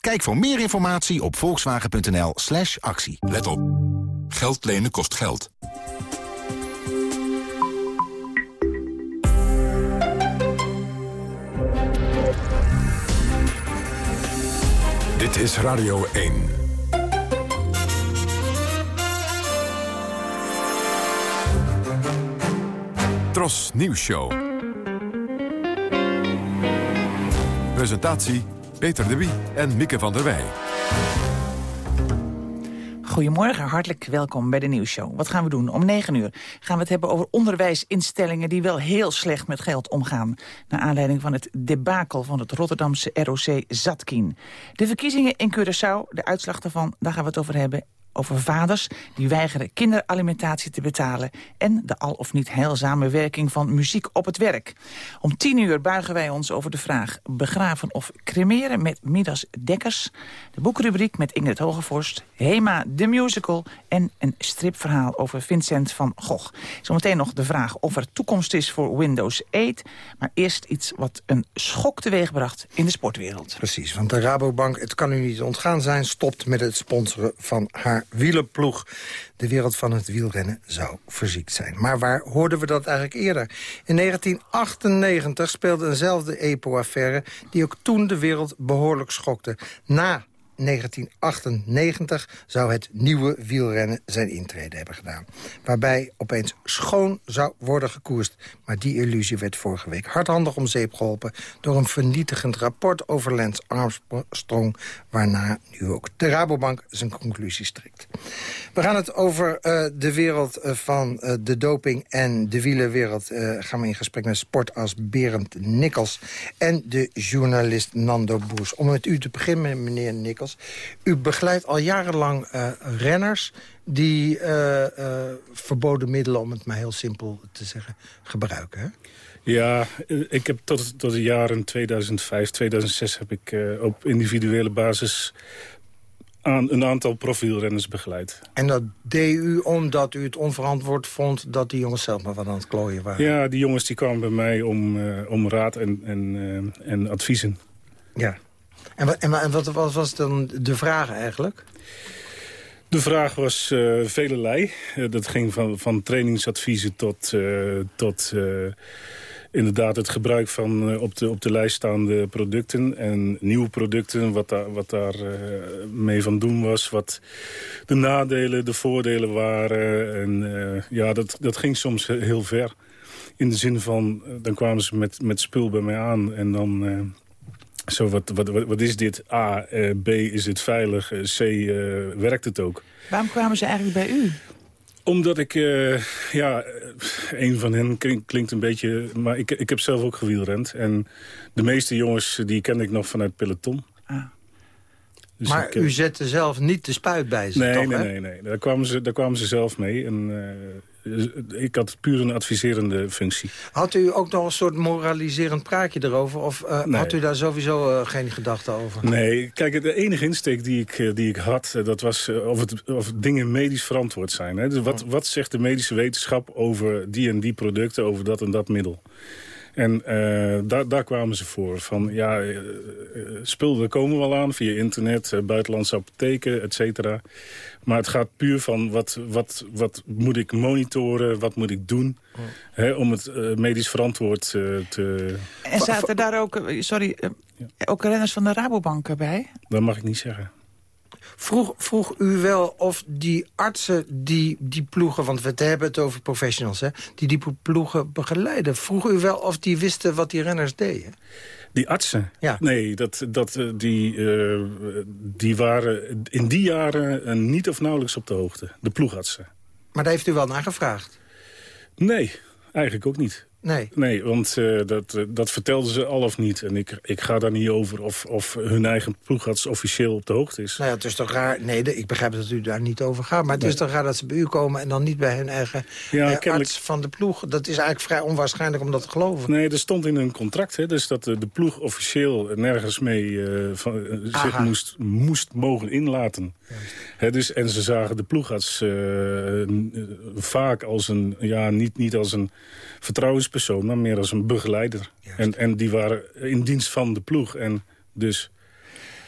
Kijk voor meer informatie op volkswagen.nl slash actie. Let op. Geld lenen kost geld. Dit is Radio 1. Tros Nieuws Show. Presentatie Peter de Wie en Mieke van der Wij. Goedemorgen, hartelijk welkom bij de nieuwsshow. Wat gaan we doen? Om 9 uur gaan we het hebben over onderwijsinstellingen... die wel heel slecht met geld omgaan. Naar aanleiding van het debakel van het Rotterdamse ROC Zatkin. De verkiezingen in Curaçao, de uitslag daarvan, daar gaan we het over hebben over vaders die weigeren kinderalimentatie te betalen... en de al of niet heilzame werking van muziek op het werk. Om tien uur buigen wij ons over de vraag begraven of cremeren met Midas Dekkers... de boekrubriek met Ingrid Hogevorst, Hema de Musical... en een stripverhaal over Vincent van Gogh. Zometeen nog de vraag of er toekomst is voor Windows 8... maar eerst iets wat een schok teweegbracht in de sportwereld. Precies, want de Rabobank, het kan u niet ontgaan zijn... stopt met het sponsoren van haar wielenploeg. De wereld van het wielrennen zou verziekt zijn. Maar waar hoorden we dat eigenlijk eerder? In 1998 speelde eenzelfde EPO-affaire... die ook toen de wereld behoorlijk schokte. Na 1998 zou het nieuwe wielrennen zijn intrede hebben gedaan. Waarbij opeens schoon zou worden gekoerst. Maar die illusie werd vorige week hardhandig om zeep geholpen... door een vernietigend rapport over Lance Armstrong... waarna nu ook de Rabobank zijn conclusies trekt. We gaan het over uh, de wereld uh, van uh, de doping en de wielerwereld... gaan we in gesprek met sportas Berend Nikkels... en de journalist Nando Boers. Om met u te beginnen, meneer Nikkels. U begeleidt al jarenlang renners die verboden middelen... om het maar heel simpel te zeggen, gebruiken, hè? Ja, ik heb tot, tot de jaren 2005, 2006 heb ik op individuele basis aan een aantal profielrenners begeleid. En dat deed u omdat u het onverantwoord vond dat die jongens zelf maar wat aan het klooien waren? Ja, die jongens die kwamen bij mij om, uh, om raad en, en, uh, en adviezen. Ja. En, wat, en wat, was dan de vraag eigenlijk? De vraag was uh, velelei. Uh, dat ging van, van trainingsadviezen tot... Uh, tot inderdaad het gebruik van op, de, op de lijst staande producten en nieuwe producten, wat daar, wat daar mee van doen was, wat de nadelen, de voordelen waren. En ja, dat, dat ging soms heel ver. In de zin van, dan kwamen ze met, met spul bij mij aan en dan... Zo, wat, wat, wat is dit? A, B, is het veilig? C, werkt het ook? Waarom kwamen ze eigenlijk bij u? Omdat ik, uh, ja, een van hen klinkt een beetje... Maar ik, ik heb zelf ook gewielrend. En de meeste jongens, die ken ik nog vanuit peloton. Ah. Dus maar ik, u zette zelf niet de spuit bij ze, nee, toch, Nee, hè? nee, nee. Daar kwamen ze, daar kwamen ze zelf mee. En, ik had puur een adviserende functie. Had u ook nog een soort moraliserend praatje erover? Of uh, nee. had u daar sowieso uh, geen gedachten over? Nee, kijk, de enige insteek die ik, die ik had... dat was of, het, of dingen medisch verantwoord zijn. Hè? Dus wat, wat zegt de medische wetenschap over die en die producten... over dat en dat middel? En uh, daar, daar kwamen ze voor. Van ja, uh, spullen komen wel aan via internet, uh, buitenlandse apotheken, et cetera. Maar het gaat puur van wat, wat, wat moet ik monitoren, wat moet ik doen... Oh. Hè, om het medisch verantwoord te... En zaten daar ook, sorry, ja. ook renners van de Rabobank bij? Dat mag ik niet zeggen. Vroeg, vroeg u wel of die artsen die die ploegen... want we hebben het over professionals, hè, die die ploegen begeleiden... vroeg u wel of die wisten wat die renners deden? Die artsen? Ja. Nee, dat, dat, die, uh, die waren in die jaren niet of nauwelijks op de hoogte. De ploegartsen. Maar daar heeft u wel naar gevraagd? Nee, eigenlijk ook niet. Nee. Nee, want uh, dat, uh, dat vertelden ze al of niet. En ik, ik ga daar niet over of, of hun eigen ploegarts officieel op de hoogte is. Nou ja, het is toch raar... Nee, de, ik begrijp dat u daar niet over gaat. Maar het nee. is toch raar dat ze bij u komen en dan niet bij hun eigen ja, eh, kennelijk... arts van de ploeg. Dat is eigenlijk vrij onwaarschijnlijk om dat te geloven. Nee, er stond in hun contract. Hè, dus dat de, de ploeg officieel nergens mee uh, van, zich moest, moest mogen inlaten. Hè, dus, en ze zagen de ploegarts vaak als een... Ja, niet, niet als een vertrouwenspersoon, maar meer als een begeleider. En, en die waren in dienst van de ploeg. En dus...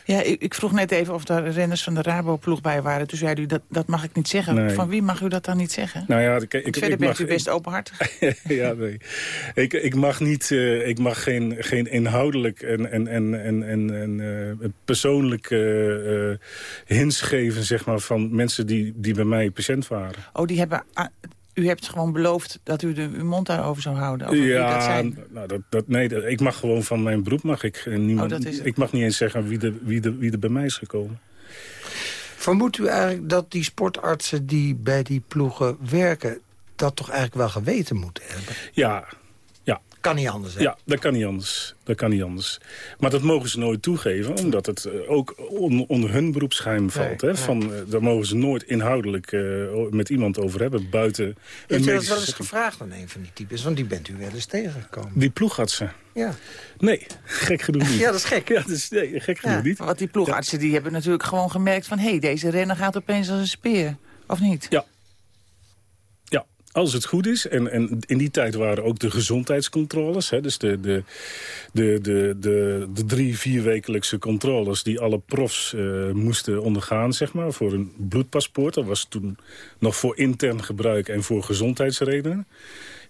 Ja, ik, ik vroeg net even of er renners van de Rabo-ploeg bij waren. Toen zei u, dat, dat mag ik niet zeggen. Nee. Van wie mag u dat dan niet zeggen? Nou ja, ik, ik, verder ik bent mag, u best openhartig. *laughs* ja, nee. Ik, ik mag, niet, uh, ik mag geen, geen inhoudelijk en, en, en, en, en, en uh, persoonlijk uh, hints geven zeg maar, van mensen die, die bij mij patiënt waren. Oh, die hebben u hebt gewoon beloofd dat u de, uw mond daarover zou houden. Over ja, dat zijn. Nou, dat, dat, nee, dat, ik mag gewoon van mijn beroep mag ik niemand. Oh. Ik mag niet eens zeggen wie, de, wie, de, wie er bij mij is gekomen. Vermoedt u eigenlijk dat die sportartsen die bij die ploegen werken... dat toch eigenlijk wel geweten moeten hebben? Ja. Kan niet anders, hè? Ja, dat kan niet anders. Dat kan niet anders. Maar dat mogen ze nooit toegeven, omdat het eh, ook on- onder hun beroepsgeheim valt. hè? nee. Van, eh, daar mogen ze nooit inhoudelijk eh, met iemand over hebben, buiten een Heeft u dat wel eens gevraagd aan een van die types? Want die bent u wel eens tegengekomen. Die ploegartsen? Ja. Nee, gek genoeg niet. *laughs* Ja, dat is gek. Ja, dat is, nee, gek genoeg niet. Want die ploegartsen die hebben natuurlijk gewoon gemerkt van... hé, hey, deze renner gaat opeens als een speer. Of niet? Ja. Als het goed is. En, en in die tijd waren ook de gezondheidscontroles. Hè, dus de, de, de, de, de, de drie, vier wekelijkse controles... die alle profs eh, moesten ondergaan, zeg maar, voor een bloedpaspoort. Dat was toen nog voor intern gebruik en voor gezondheidsredenen.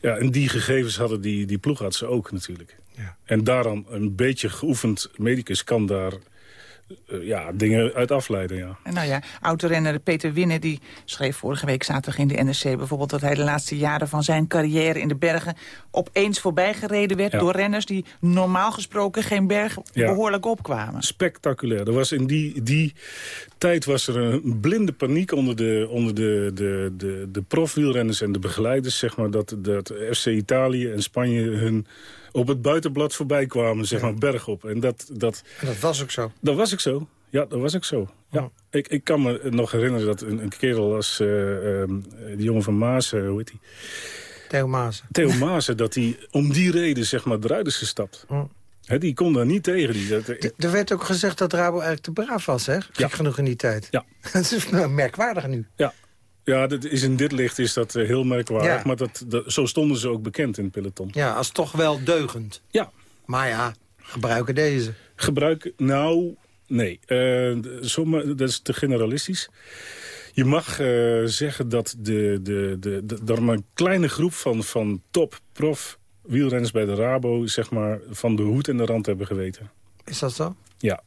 Ja, en die gegevens hadden die, die ploegartsen ook natuurlijk. Ja. En daaraan een beetje geoefend medicus kan daar ja, dingen uit afleiden, ja. Nou ja, autorenner Peter Winnen die schreef vorige week zaterdag in de NRC bijvoorbeeld... dat hij de laatste jaren van zijn carrière in de bergen opeens voorbijgereden werd... Ja. door renners die normaal gesproken geen berg Ja. behoorlijk opkwamen. Spectaculair. Er was in die, die tijd was er een blinde paniek onder de, onder de, de, de, de profwielrenners en de begeleiders. Zeg maar, dat, dat FC Italië en Spanje hun op het buitenblad voorbij kwamen, zeg maar, bergop. En dat, dat, En dat was ook zo. dat was ik zo. Ja, dat was ik zo. Ja. Ik, ik kan me nog herinneren dat een, een kerel als ehm, die jongen van Maas, eh, hoe heet die? Theo Maas. Theo *laughs* Maassen, dat hij om die reden zeg maar eruit is gestapt. Hè, die kon daar niet tegen. Die, dat, Er werd ook gezegd dat Rabo eigenlijk te braaf was, hè? Gek genoeg in die tijd. Ja. *laughs* dat is merkwaardig nu. Ja, ja dat is in dit licht is dat eh, heel merkwaardig. Ja. Maar dat, dat, zo stonden ze ook bekend in het peloton. Ja, als toch wel deugend. Ja. Maar ja, gebruiken deze. Gebruik, nou, nee. Sommige, dat is te generalistisch. Je mag eh, zeggen dat de, de, de, de, er maar een kleine groep van, van top prof wielrenners bij de Rabo... zeg maar van de hoed en de rand hebben geweten. Is dat zo? Ja.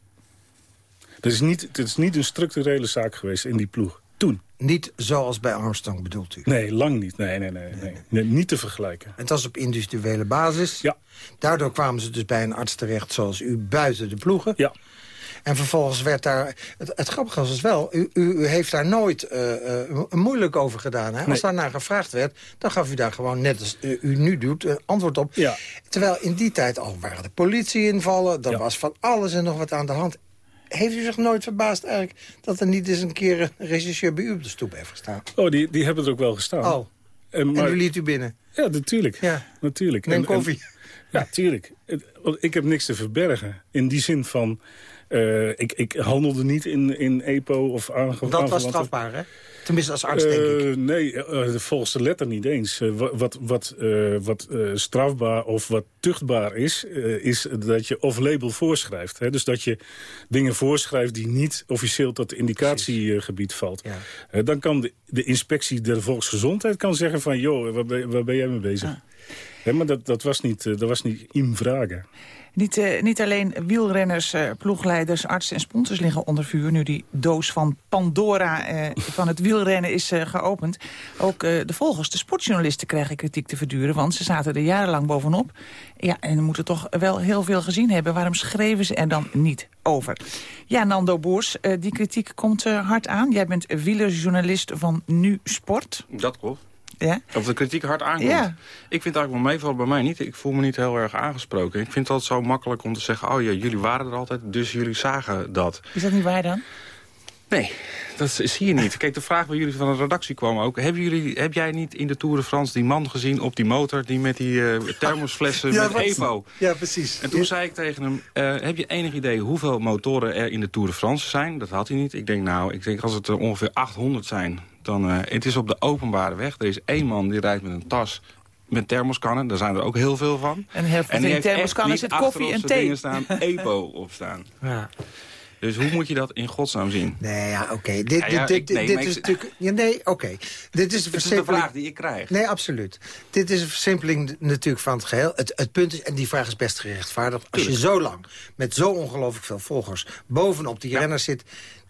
Het is niet, het is niet een structurele zaak geweest in die ploeg. Toen. Niet zoals bij Armstrong bedoelt u? Nee, lang niet. Nee, nee, nee. nee. nee niet te vergelijken. Het was op individuele basis. Ja. Daardoor kwamen ze dus bij een arts terecht zoals u buiten de ploegen. Ja. En vervolgens werd daar... Het, het grappige was dus wel, u, u, u heeft daar nooit eh, eh, moeilijk over gedaan. Hè? Als Nee. daarnaar gevraagd werd, dan gaf u daar gewoon, net als u, u nu doet, een antwoord op. Ja. Terwijl in die tijd al waren de politieinvallen, er was van alles en nog wat aan de hand. Heeft u zich nooit verbaasd eigenlijk dat er niet eens een keer een regisseur bij u op de stoep heeft gestaan? Oh, die, die hebben er ook wel gestaan. Oh. En, En u liet u binnen? Ja, natuurlijk. Ja. natuurlijk. Neem En- en- koffie. ja, tuurlijk. Ik heb niks te verbergen. In die zin van... eh, ik, ik handelde niet in, in EPO of aange Dat was strafbaar, hè? Tenminste als arts, denk ik. Eh, Nee, eh, volgens de letter niet eens. Eh, wa- wat wat, eh, wat eh, strafbaar of wat tuchtbaar is... eh, is dat je off-label voorschrijft. Hè? Dus dat je dingen voorschrijft die niet officieel tot indicatiegebied valt. Eh, dan kan de, de inspectie der volksgezondheid kan zeggen van... joh, waar ben, waar ben jij mee bezig? Hè, maar dat, dat was niet, eh, dat was niet in vragen. Niet, eh, niet alleen wielrenners, eh, ploegleiders, artsen en sponsors liggen onder vuur... nu die doos van Pandora eh, van het wielrennen is geopend. Ook de volgers, de sportjournalisten, krijgen kritiek te verduren... want ze zaten er jarenlang bovenop. Ja, en moeten toch wel heel veel gezien hebben. Waarom schreven ze er dan niet over? Ja, Nando Boers, die kritiek komt hard aan. Jij bent wielerjournalist van Nu Sport. Dat klopt. Ja? Of de kritiek hard aankomt. Ja. Ik vind het eigenlijk wel meevallen bij mij niet. Ik voel me niet heel erg aangesproken. Ik vind het altijd zo makkelijk om te zeggen... oh ja, jullie waren er altijd, dus jullie zagen dat. Is dat niet waar dan? Nee, dat zie je niet. Kijk, de vraag bij jullie van de redactie kwam ook. Hebben jullie, heb jij niet in de Tour de France die man gezien op die motor... die met die eh, thermosflessen Ja, met wat- Evo... Ja, precies. En toen zei ik tegen hem, eh, heb je enig idee hoeveel motoren er in de Tour de France zijn? Dat had hij niet. Ik denk, nou, ik denk als het er ongeveer 800 zijn, dan... eh, het is op de openbare weg. Er is één man die rijdt met een tas met thermoskannen. Daar zijn er ook heel veel van. En heel veel die in heeft thermoskannen zit koffie en thee. dingen staan EPO op staan. *laughs* Ja. Dus hoe moet je dat in godsnaam zien? Nee, ja, oké. Dit, Ja, ja, dit, dit, nee, dit maar is natuurlijk... Ja, nee, oké. Dit is een is de vraag die ik krijg. Nee, absoluut. Dit is een versimpeling natuurlijk van het geheel. Het, het punt is, en die vraag is best gerechtvaardigd... als je zo lang, met zo ongelooflijk veel volgers... bovenop die renners zit,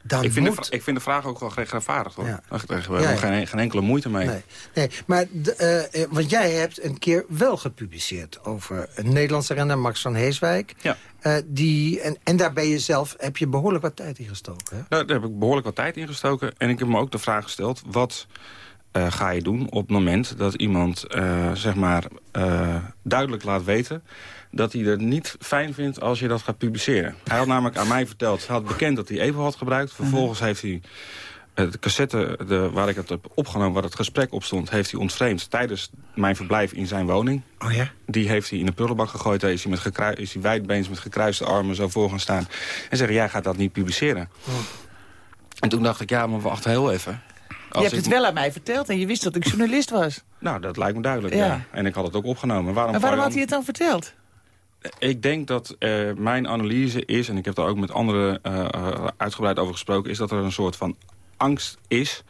dan Ik vind, moet... de, ik vind de vraag ook wel rechtvaardigd, hoor. Ja. We Ja, hebben ja. geen, geen enkele moeite mee. Nee, nee maar de, eh, eh, want jij hebt een keer wel gepubliceerd over een Nederlandse renner, Max van Heeswijk. Ja. Eh, die, en, en daar ben je zelf, heb je behoorlijk wat tijd in gestoken. Hè? Nou, daar heb ik behoorlijk wat tijd in gestoken. En ik heb me ook de vraag gesteld... wat ga je doen op het moment dat iemand zeg maar, duidelijk laat weten dat hij het niet fijn vindt als je dat gaat publiceren. Hij had namelijk aan mij verteld, hij had bekend dat hij Evo had gebruikt. Vervolgens heeft hij eh, de cassette de, waar ik het heb opgenomen, waar het gesprek op stond... heeft hij ontvreemd tijdens mijn verblijf in zijn woning. Oh ja? Die heeft hij in de prullenbak gegooid. Daar is hij, met is hij wijdbeens met gekruiste armen zo voor gaan staan. En zeggen, jij gaat dat niet publiceren. Oh. En toen dacht ik, ja, maar wacht heel even. Je hebt het wel aan mij verteld en je wist dat ik journalist was. Nou, dat lijkt me duidelijk, Ja. ja. En ik had het ook opgenomen. Waarom, En waarom had hij het dan verteld? Ik denk dat eh, mijn analyse is, en ik heb daar ook met anderen eh, uitgebreid over gesproken... is dat er een soort van angst is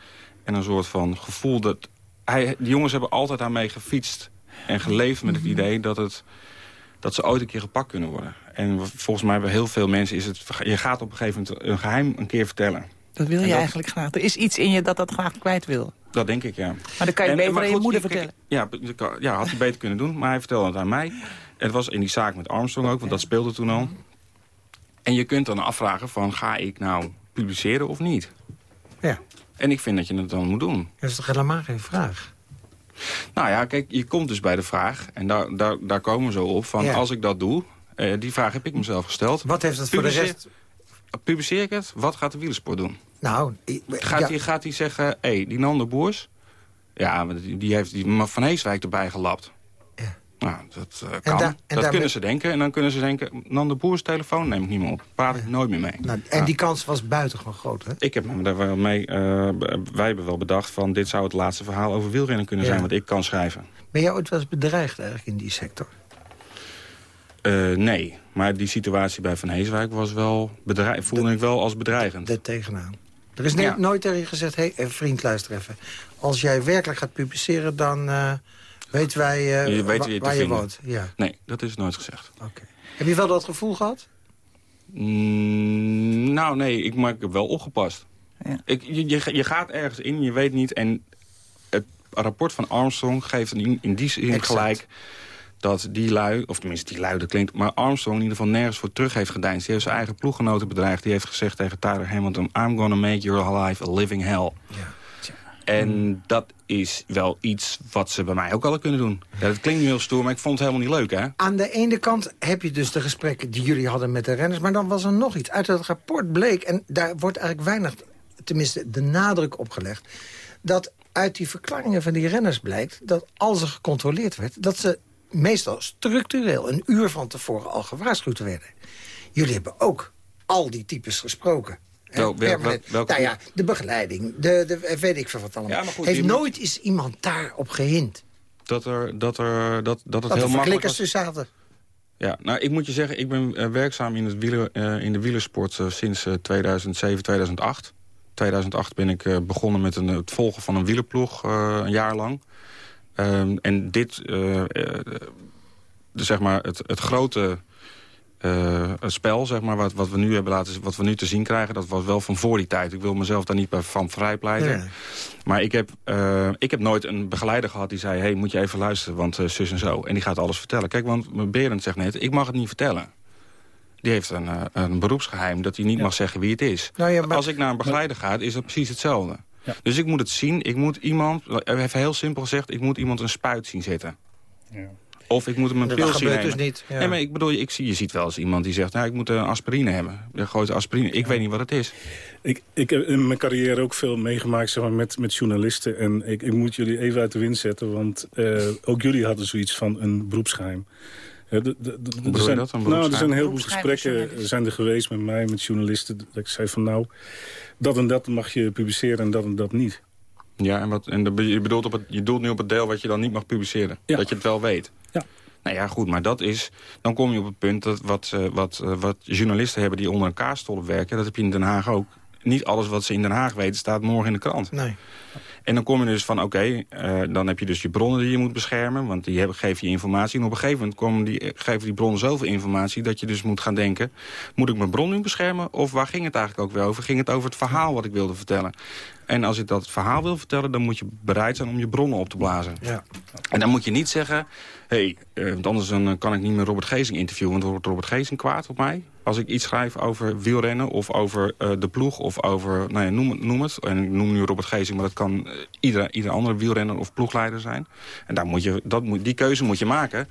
en een soort van gevoel dat... Hij, die jongens hebben altijd daarmee gefietst en geleefd met het idee dat, het, dat ze ooit een keer gepakt kunnen worden. En volgens mij bij heel veel mensen is het... je gaat op een gegeven moment een geheim een keer vertellen. Dat wil je dat- eigenlijk graag. Er is iets in je dat dat graag kwijt wil. Dat denk ik, ja. Maar dan kan je En- beter aan je moeder kijk, vertellen. Ja, ja, had hij beter kunnen doen. Maar hij vertelde het aan mij. Het was in die zaak met Armstrong ook, want dat speelde toen al. En je kunt dan afvragen van, ga ik nou publiceren of niet? Ja. En ik vind dat je het dan moet doen. Dat is toch helemaal geen vraag? Nou ja, kijk, je komt dus bij de vraag, en daar, daar, daar komen we zo op, van Ja. als ik dat doe, eh, die vraag heb ik mezelf gesteld. Wat heeft het voor de rest... Publiceer ik het? Wat gaat de wielersport doen? Nou, ik- Gaat ja, hij gaat hij zeggen, hé, hey, die Nando Boers... Ja, die heeft die Van Heeswijk erbij gelapt. Nou, dat eh, kan. da- en dat daar kunnen ze denken. En dan kunnen ze denken, Nando Boers telefoon neem ik niet meer op. Praat ik nooit meer mee. nou, en die kans was buitengewoon groot, hè? Ik heb me daar wel mee... eh, wij hebben wel bedacht van... dit zou het laatste verhaal over wielrennen kunnen zijn... Wat ik kan schrijven. Ben jij ooit wel eens bedreigd eigenlijk in die sector? Eh, nee, maar die situatie bij Van Heeswijk was wel... Voelde ik wel als bedreigend. Er tegenaan. Er is Ja. nooit tegen je gezegd, hé hey, vriend, luister even. Als jij werkelijk gaat publiceren, dan weten wij eh, Je weet waar je woont. Ja. Nee, dat is nooit gezegd. Heb je wel dat gevoel gehad? Mm, nou, nee, ik, maar ik heb wel opgepast. Ik, je, je, je gaat ergens in, je weet niet... en het rapport van Armstrong geeft in, in die zin Exact. gelijk... dat die lui, of tenminste die lui, dat klinkt... maar Armstrong in ieder geval nergens voor terug heeft gedeinsd. Die heeft zijn eigen ploeggenoten bedreigd. Die heeft gezegd tegen Tyler Hamilton... I'm gonna make your life a living hell. En dat is wel iets wat ze bij mij ook hadden kunnen doen. Ja, dat klinkt nu heel stoer, maar ik vond het helemaal niet leuk, hè? Aan de ene kant heb je dus de gesprekken die jullie hadden met de renners... maar dan was er nog iets. Uit het rapport bleek, en daar wordt eigenlijk weinig... tenminste de nadruk op gelegd... dat uit die verklaringen van die renners blijkt... dat als er gecontroleerd werd... dat ze meestal structureel een uur van tevoren al gewaarschuwd werden. Jullie hebben ook al die types gesproken. Wel, wel- permanent. wel- welke nou ja, de begeleiding, de, de, weet ik veel wat allemaal. Ja, maar goed, Heeft nooit eens iemand daarop gehind? Dat, er, dat, er, dat, dat het Dat er heel makkelijk was. tussen zaten. Ja, nou, ik moet je zeggen, ik ben eh, werkzaam in, het wieler, eh, in de wielersport eh, sinds eh, 2007, 2008. 2008 ben ik eh, begonnen met een, het volgen van een wielerploeg, eh, een jaar lang. Ehm, en dit, de, zeg maar, het, het grote eh, het spel, zeg maar, wat, wat, we nu hebben laten, wat we nu te zien krijgen, dat was wel van voor die tijd. Ik wil mezelf daar niet bij van vrijpleiten. Nee. Maar ik heb, eh, ik heb nooit een begeleider gehad die zei... hey, moet je even luisteren, want eh, zus en zo. En die gaat alles vertellen. Kijk, want Berend zegt net, ik mag het niet vertellen. Die heeft een, eh, een beroepsgeheim dat hij niet mag zeggen wie het is. Nou ja, maar- Als ik naar een begeleider ga, is dat precies hetzelfde. Dus ik moet het zien. Ik moet iemand, even heel simpel gezegd... ik moet iemand een spuit zien zetten. Of ik moet hem een Dat pil zien gebeurt nemen. dus niet, ja. Nee, maar ik bedoel, ik zie, je ziet wel eens iemand die zegt... nou, ik moet een aspirine hebben. Je gooit aspirine. Ik weet niet wat het is. Ik, ik heb in mijn carrière ook veel meegemaakt zeg maar, met, met journalisten. En ik, ik moet jullie even uit de wind zetten. Want eh, ook jullie hadden zoiets van een beroepsgeheim. Eh, de- de- er zijn, dat, een nou, er zijn een heleboel gesprekken zijn er geweest met mij, met journalisten. Dat ik zei van nou, dat en dat mag je publiceren en dat en dat niet. Ja, en, wat, en de- je, bedoelt op het, je doelt nu op het deel wat je dan niet mag publiceren. Ja. Dat je het wel weet. Nou ja, goed, maar dat is... Dan kom je op het punt dat wat, eh, wat, eh, wat journalisten hebben die onder een kaarstolp werken... dat heb je in Den Haag ook. Niet alles wat ze in Den Haag weten staat morgen in de krant. Nee. En dan kom je dus van, oké, eh, dan heb je dus je bronnen die je moet beschermen. Want die hebben, geven je informatie. En op een gegeven moment komen die, geven die bronnen zoveel informatie... dat je dus moet gaan denken, moet ik mijn bron nu beschermen? Of waar ging het eigenlijk ook weer over? Ging het over het verhaal wat ik wilde vertellen? En als je dat verhaal wil vertellen, dan moet je bereid zijn om je bronnen op te blazen. Ja. En dan moet je niet zeggen, hey, want anders dan kan ik niet meer Robert Gezing interviewen, want dan wordt Robert Gezing kwaad op mij. Als ik iets schrijf over wielrennen of over uh, de ploeg of over, nou ja, noem, noem het. En ik noem nu Robert Gezing, maar dat kan uh, ieder, ieder andere wielrenner of ploegleider zijn. En daar moet je, dat moet, die keuze moet je maken.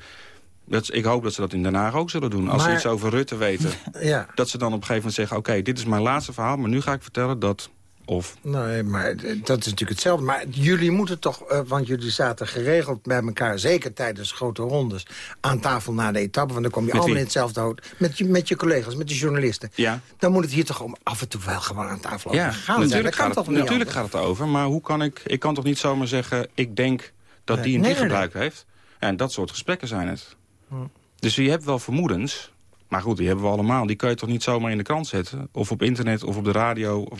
Dat, ik hoop dat ze dat in Den Haag ook zullen doen. Als Maar- ze iets over Rutte weten, *laughs* Ja. dat ze dan op een gegeven moment zeggen... oké, dit is mijn laatste verhaal, maar nu ga ik vertellen dat... Of Nee, maar dat is natuurlijk hetzelfde. Maar jullie moeten toch, eh, want jullie zaten geregeld bij elkaar... zeker tijdens grote rondes, aan tafel na de etappe... want dan kom je Met allemaal wie? in hetzelfde hoofd. Met je, met je collega's, met de journalisten. Ja. Dan moet het hier toch om af en toe wel gewoon aan tafel over Ja, gaan natuurlijk, kan gaat het, natuurlijk anders? gaat het over. Maar hoe kan ik... Ik kan toch niet zomaar zeggen... ik denk dat Nee, die en nee, die nee, gebruikt heeft. En dat soort gesprekken zijn het. Hm. Dus je hebt wel vermoedens. Maar goed, die hebben we allemaal. Die kun je toch niet zomaar in de krant zetten? Of op internet, of op de radio. Of,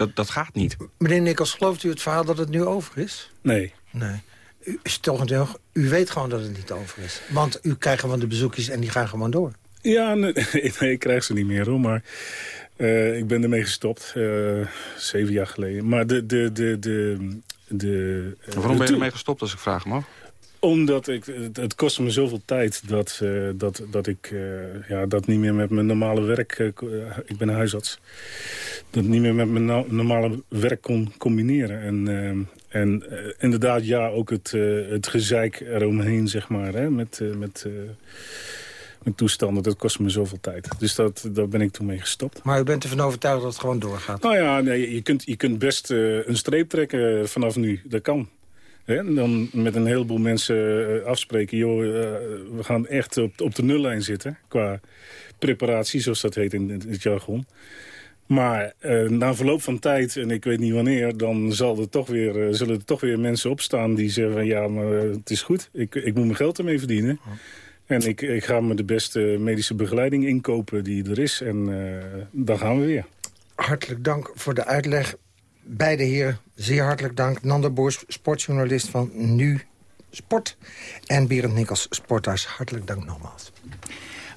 dat, dat gaat niet. Meneer Nikkels, gelooft u het verhaal dat het nu over is? Nee. Nee. U, is toch een, u weet gewoon dat het niet over is. Want u krijgt gewoon de bezoekjes en die gaan gewoon door. Ja, nee, *laughs* nee, ik krijg ze niet meer hoor, maar eh, ik ben ermee gestopt. eh, zeven jaar geleden. Maar de... de, de, de, de Waarom ben je ermee gestopt als ik vraag mag? Omdat ik, het, het kostte me zoveel tijd dat, eh, dat, dat ik eh, ja, dat niet meer met mijn normale werk... eh, ik ben huisarts. Dat niet meer met mijn no- normale werk kon combineren. En, en inderdaad, ja, ook het, het gezeik eromheen, zeg maar. Hè, met, met, met toestanden, dat kostte me zoveel tijd. Dus dat, daar ben ik toen mee gestopt. Maar u bent ervan overtuigd dat het gewoon doorgaat. Nou ja, nee, je, kunt, je kunt best een streep trekken vanaf nu. Dat kan. En dan met een heleboel mensen eh, afspreken... joh, eh, we gaan echt op, op de nullijn zitten... qua preparatie, zoals dat heet in, in het jargon. Maar eh, na verloop van tijd, en ik weet niet wanneer... dan zal er toch weer, zullen er toch weer mensen opstaan die zeggen... van, ja, maar het is goed, ik, ik moet mijn geld ermee verdienen... En ik, ik ga me de beste medische begeleiding inkopen die er is. En dan gaan we weer. Hartelijk dank voor de uitleg. Beide heren, zeer hartelijk dank. Nando Boers, sportjournalist van Nu Sport. En Berend Nikkels, sportarts. Hartelijk dank nogmaals.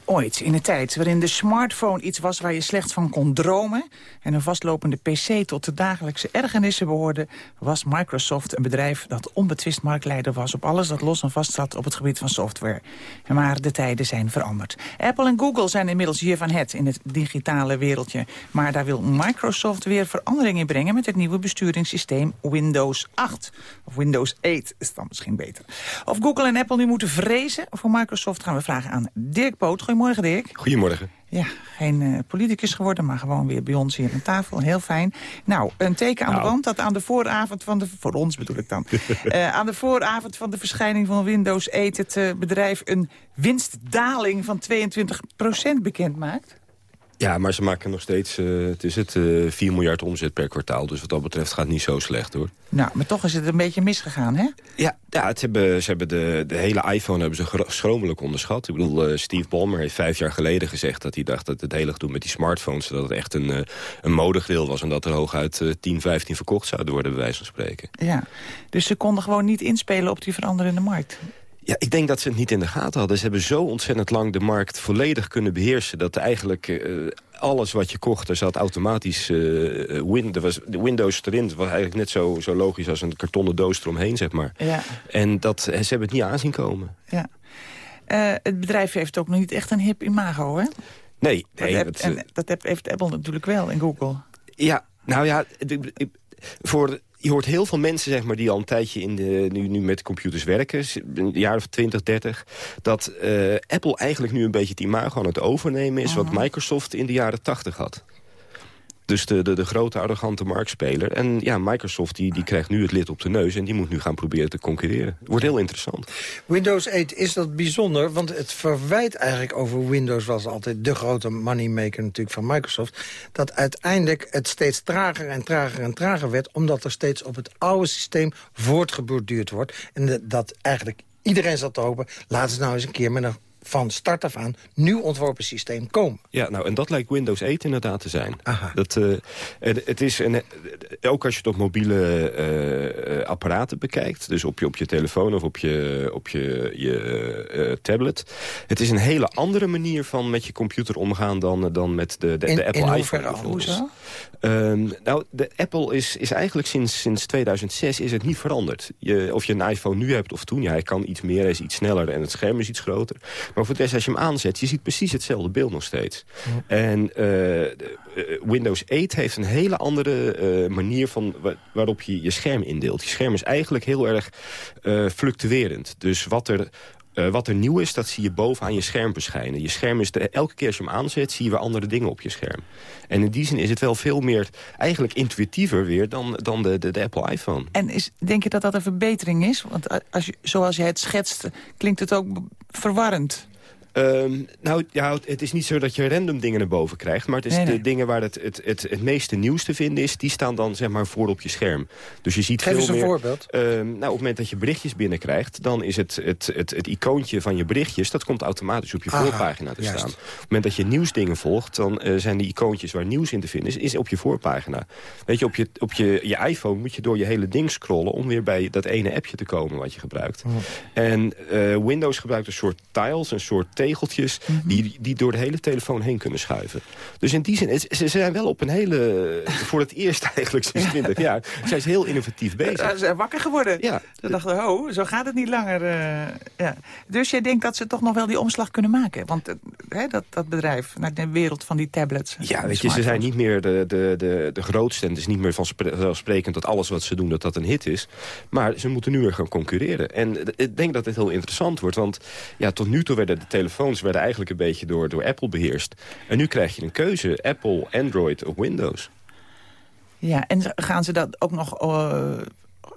Ooit, in een tijd waarin de smartphone iets was waar je slechts van kon dromen... en een vastlopende pc tot de dagelijkse ergernissen behoorde... was Microsoft een bedrijf dat onbetwist marktleider was... op alles dat los en vast zat op het gebied van software. Maar de tijden zijn veranderd. Apple en Google zijn inmiddels hier van het in het digitale wereldje. Maar daar wil Microsoft weer verandering in brengen... met het nieuwe besturingssysteem Windows 8. Of Windows 8 is dan misschien beter. Of Google en Apple nu moeten vrezen voor Microsoft... gaan we vragen aan Dirk Poot. Goedemorgen, Dirk. Goedemorgen. Ja, geen eh, politicus geworden, maar gewoon weer bij ons hier aan tafel. Heel fijn. Nou, een teken aan de Nou. wand dat aan de vooravond van de... Voor ons bedoel ik dan. *laughs* Eh, aan de vooravond van de verschijning van Windows 8... het eh, bedrijf een winstdaling van 22% bekend maakt. Ja, maar ze maken nog steeds, eh, het is het, eh 4 miljard omzet per kwartaal. Dus wat dat betreft gaat het niet zo slecht hoor. Nou, maar toch is het een beetje misgegaan, hè? Ja, ja het hebben, ze hebben de, de hele iPhone hebben ze schromelijk onderschat. Ik bedoel, eh, Steve Ballmer heeft vijf jaar geleden gezegd... dat hij dacht dat het hele gedoe met die smartphones... dat het echt een, een modegedeel was... en dat er hooguit eh 10, 15 verkocht zouden worden, bij wijze van spreken. Ja, dus ze konden gewoon niet inspelen op die veranderende markt. Ja, ik denk dat ze het niet in de gaten hadden. Ze hebben zo ontzettend lang de markt volledig kunnen beheersen... dat eigenlijk eh, alles wat je kocht, er zat automatisch eh, win, er was, de Windows erin. Het was eigenlijk net zo, zo logisch als een kartonnen doos eromheen, zeg maar. Ja, En dat, ze hebben het niet aanzien komen. ja. Het bedrijf heeft ook nog niet echt een hip imago, hè? Nee, Dat, nee heb- het, en, dat heeft Apple natuurlijk wel in Google. Ja, nou ja, voor, je hoort heel veel mensen zeg maar, die al een tijdje in de, nu, nu met computers werken, een jaar of 20, 30, dat eh, Apple eigenlijk nu een beetje het imago aan het overnemen is... wat Microsoft in de jaren 80 had. Dus de, de, de grote arrogante marktspeler. En ja, Microsoft die, die krijgt nu het lid op de neus... en die moet nu gaan proberen te concurreren. Wordt heel interessant. Windows 8 is dat bijzonder, want het verwijt eigenlijk over Windows... was altijd de grote moneymaker natuurlijk van Microsoft... dat uiteindelijk het steeds trager en trager en trager werd... omdat er steeds op het oude systeem voortgeborduurd wordt. En dat eigenlijk iedereen zat te hopen... laten ze nou eens een keer met een van start af aan nieuw ontworpen systeem komen. Ja, nou, en dat lijkt Windows 8 inderdaad te zijn. Dat, uh, het is een, ook als je het op mobiele uh, apparaten bekijkt... dus op je, op je telefoon of op je, op je, je tablet... het is een hele andere manier van met je computer omgaan... dan, dan met de, de, de Apple iPhone. Hoezo? Um, nou, de Apple is, is eigenlijk sinds, sinds 2006 is het niet veranderd. Je, of je een iPhone nu hebt of toen, ja, hij kan iets meer, hij is iets sneller... en het scherm is iets groter. Maar voor het als je hem aanzet, je ziet precies hetzelfde beeld nog steeds. En uh, Windows 8 heeft een hele andere uh, manier van waarop je je scherm indeelt. Je scherm is eigenlijk heel erg fluctuerend. Dus wat er uh, wat er nieuw is, dat zie je bovenaan je scherm verschijnen. Je scherm is de, elke keer als je hem aanzet, zie je weer andere dingen op je scherm. En in die zin is het wel veel meer, eigenlijk intuïtiever weer dan, dan de, de, de Apple iPhone. En is, denk je dat dat een verbetering is? Want als je, zoals je het schetst, klinkt het ook verwarrend. Um, nou, ja, het is niet zo dat je random dingen naar boven krijgt. Maar het is de dingen waar het, het, het, het meeste nieuws te vinden is... die staan dan zeg maar voor op je scherm. Dus je ziet Geef veel eens een meer, voorbeeld. Um, nou, op het moment dat je berichtjes binnenkrijgt... dan is het, het, het, het icoontje van je berichtjes... dat komt automatisch op je Aha, voorpagina te juist. staan. Op het moment dat je nieuwsdingen volgt... dan uh, zijn die icoontjes waar nieuws in te vinden is... is op je voorpagina. Weet je, op je, op je, je iPhone moet je door je hele ding scrollen... om weer bij dat ene appje te komen wat je gebruikt. En uh, Windows gebruikt een soort tiles, een soort tegeltjes... die, die door de hele telefoon heen kunnen schuiven. Dus in die zin, het- ze zijn wel op een hele... *laughs* voor het eerst eigenlijk sinds 20 jaar... zijn ze heel innovatief bezig. Ze zijn wakker geworden. Ja. Ze dachten, oh, zo gaat het niet langer. eh, ja. Dus jij denkt dat ze toch nog wel die omslag kunnen maken? Want eh, hè, dat, dat bedrijf, naar de wereld van die tablets. Ja, weet je, ze zijn niet meer de, de, de, de grootste. En het is niet meer vanzelfsprekend dat alles wat ze doen, dat dat een hit is. Maar ze moeten nu weer gaan concurreren. En ik denk dat dit heel interessant wordt. Want ja, tot nu toe werden de telefoons werden eigenlijk een beetje door, door Apple beheerst. En nu krijg je een keuze. Apple, Android of Windows. Ja, en gaan ze dat ook nog eh,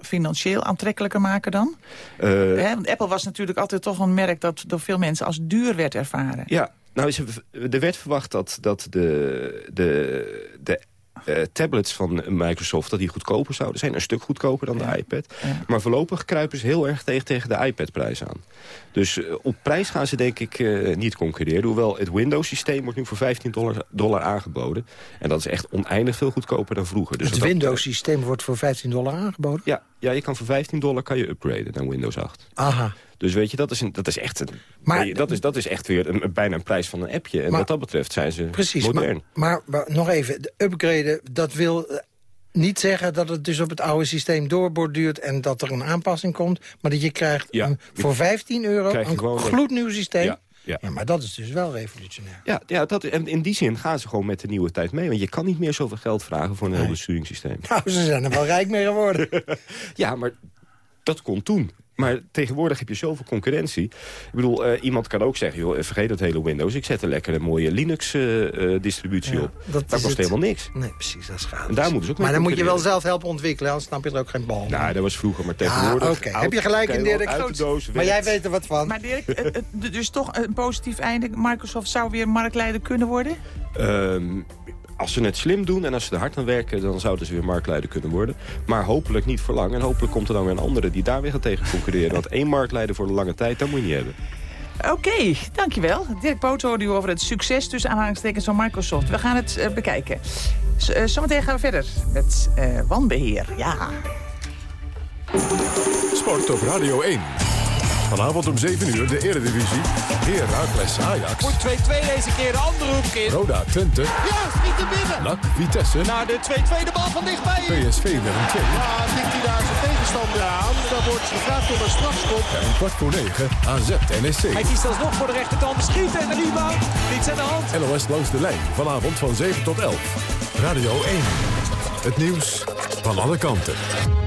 financieel aantrekkelijker maken dan? Eh, want Apple was natuurlijk altijd toch een merk dat door veel mensen als duur werd ervaren. Ja, nou, is er, er werd verwacht dat, dat de, de, de eh, tablets van Microsoft dat die goedkoper zouden zijn. Een stuk goedkoper dan de iPad. Maar voorlopig kruipen ze heel erg tegen, tegen de iPad-prijs aan. Dus eh, op prijs gaan ze denk ik eh, niet concurreren. Hoewel het Windows-systeem wordt nu voor 15 dollar, dollar aangeboden. En dat is echt oneindig veel goedkoper dan vroeger. Dus het Windows-systeem wordt voor 15 dollar aangeboden? Ja, ja, je kan voor 15 dollar kan je upgraden naar Windows 8. Aha. Dus weet je, dat is, een, dat is echt, een, Maar- dat is, dat is echt weer een, bijna een prijs van een appje. En Maar- wat dat betreft zijn ze Precies, modern. maar, maar, maar nog even, de upgraden, dat wil eh, niet zeggen dat het dus op het oude systeem doorborduurt... en dat er een aanpassing komt, maar dat je krijgt Ja, voor 15 euro een gloednieuw systeem. Ja, ja. maar dat is dus wel revolutionair. Ja, ja dat, en in die zin gaan ze gewoon met de nieuwe tijd mee. Want je kan niet meer zoveel geld vragen voor een heel besturingssysteem. Nou, ze zijn er wel rijk mee geworden. *laughs* ja, maar dat kon toen. Maar tegenwoordig heb je zoveel concurrentie. Ik bedoel, eh, iemand kan ook zeggen... joh, vergeet dat hele Windows. Ik zet er lekker een mooie Linux-distributie Ja, op. dat kost het. helemaal niks. Nee, precies, dat is gaaf. En daar moeten ze ook Maar dan moet je wel zelf helpen ontwikkelen, anders snap je er ook geen bal. Nou, dat was vroeger, maar Ja, tegenwoordig... oké. oud, Heb je gelijk in Dirk Maar jij weet er wat van. Maar Dirk, eh, eh, dus toch een positief einde. Microsoft zou weer marktleider kunnen worden? Ehm, als ze het slim doen en als ze er hard aan werken... dan zouden ze weer marktleider kunnen worden. Maar hopelijk niet voor lang. En hopelijk komt er dan weer een andere die daar weer gaat tegen concurreren. Want één marktleider voor de lange tijd, dat moet je niet hebben. Oké, dankjewel. Dirk Poot hoorde u over het succes tussen aanhalingstekens van Microsoft. We gaan het eh, bekijken. Z- eh, zometeen gaan we verder met eh, wanbeheer. Ja. Sport op Radio 1. Vanavond om 7 uur de Eredivisie. Heer Raakles Ajax. Wordt 2-2 deze keer, de andere hoek in. Roda Twente. Ja, schiet er binnen. NAC Vitesse. Naar de 2-2 de bal van dichtbij. PSV Willem 2. Ja, tikt hij daar zijn tegenstander aan. Dan wordt gevraagd om een strafschop. En kwart voor 9 AZ NSC. Hij kiest alsnog voor de rechterkant. Schieten en de rebound. Niets aan de hand. LOS langs de lijn. Vanavond van 7 tot 11. Radio 1. Het nieuws van alle kanten.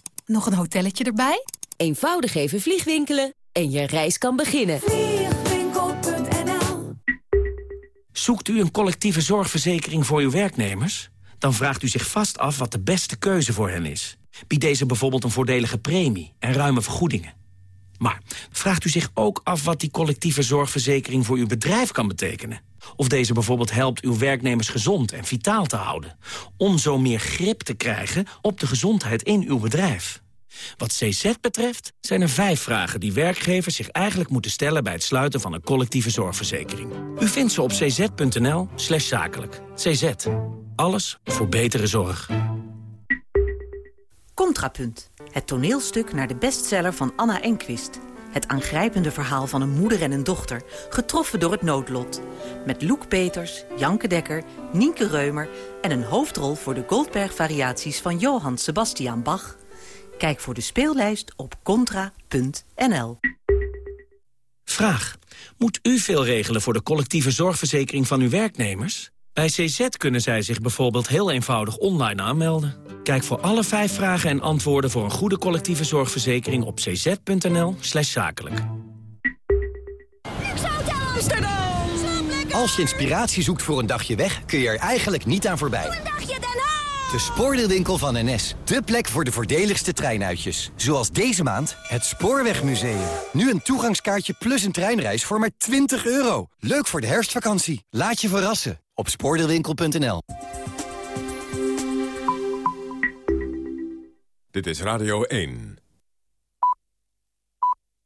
Nog een hotelletje erbij? Eenvoudig even vliegwinkelen en je reis kan beginnen. Vliegwinkel.nl Zoekt u een collectieve zorgverzekering voor uw werknemers? Dan vraagt u zich vast af wat de beste keuze voor hen is. Biedt deze bijvoorbeeld een voordelige premie en ruime vergoedingen? Maar vraagt u zich ook af wat die collectieve zorgverzekering voor uw bedrijf kan betekenen? Of deze bijvoorbeeld helpt uw werknemers gezond en vitaal te houden? Om zo meer grip te krijgen op de gezondheid in uw bedrijf. Wat CZ betreft zijn er vijf vragen die werkgevers zich eigenlijk moeten stellen... bij het sluiten van een collectieve zorgverzekering. U vindt ze op cz.nl slash zakelijk. CZ. Alles voor betere zorg. Contrapunt. Het toneelstuk naar de bestseller van Anna Enquist. Het aangrijpende verhaal van een moeder en een dochter, getroffen door het noodlot. Met Loek Peters, Janke Dekker, Nienke Reumer... en een hoofdrol voor de Goldberg-variaties van Johann Sebastian Bach. Kijk voor de speellijst op contra.nl. Vraag. Moet u veel regelen voor de collectieve zorgverzekering van uw werknemers? Bij CZ kunnen zij zich bijvoorbeeld heel eenvoudig online aanmelden. Kijk voor alle vijf vragen en antwoorden voor een goede collectieve zorgverzekering op cz.nl slash zakelijk. Als je inspiratie zoekt voor een dagje weg, kun je er eigenlijk niet aan voorbij. De spoordeelwinkel van NS. De plek voor de voordeligste treinuitjes. Zoals deze maand het Spoorwegmuseum. Nu een toegangskaartje plus een treinreis voor maar 20 euro. Leuk voor de herfstvakantie. Laat je verrassen op spoordeelwinkel.nl. Dit is Radio 1.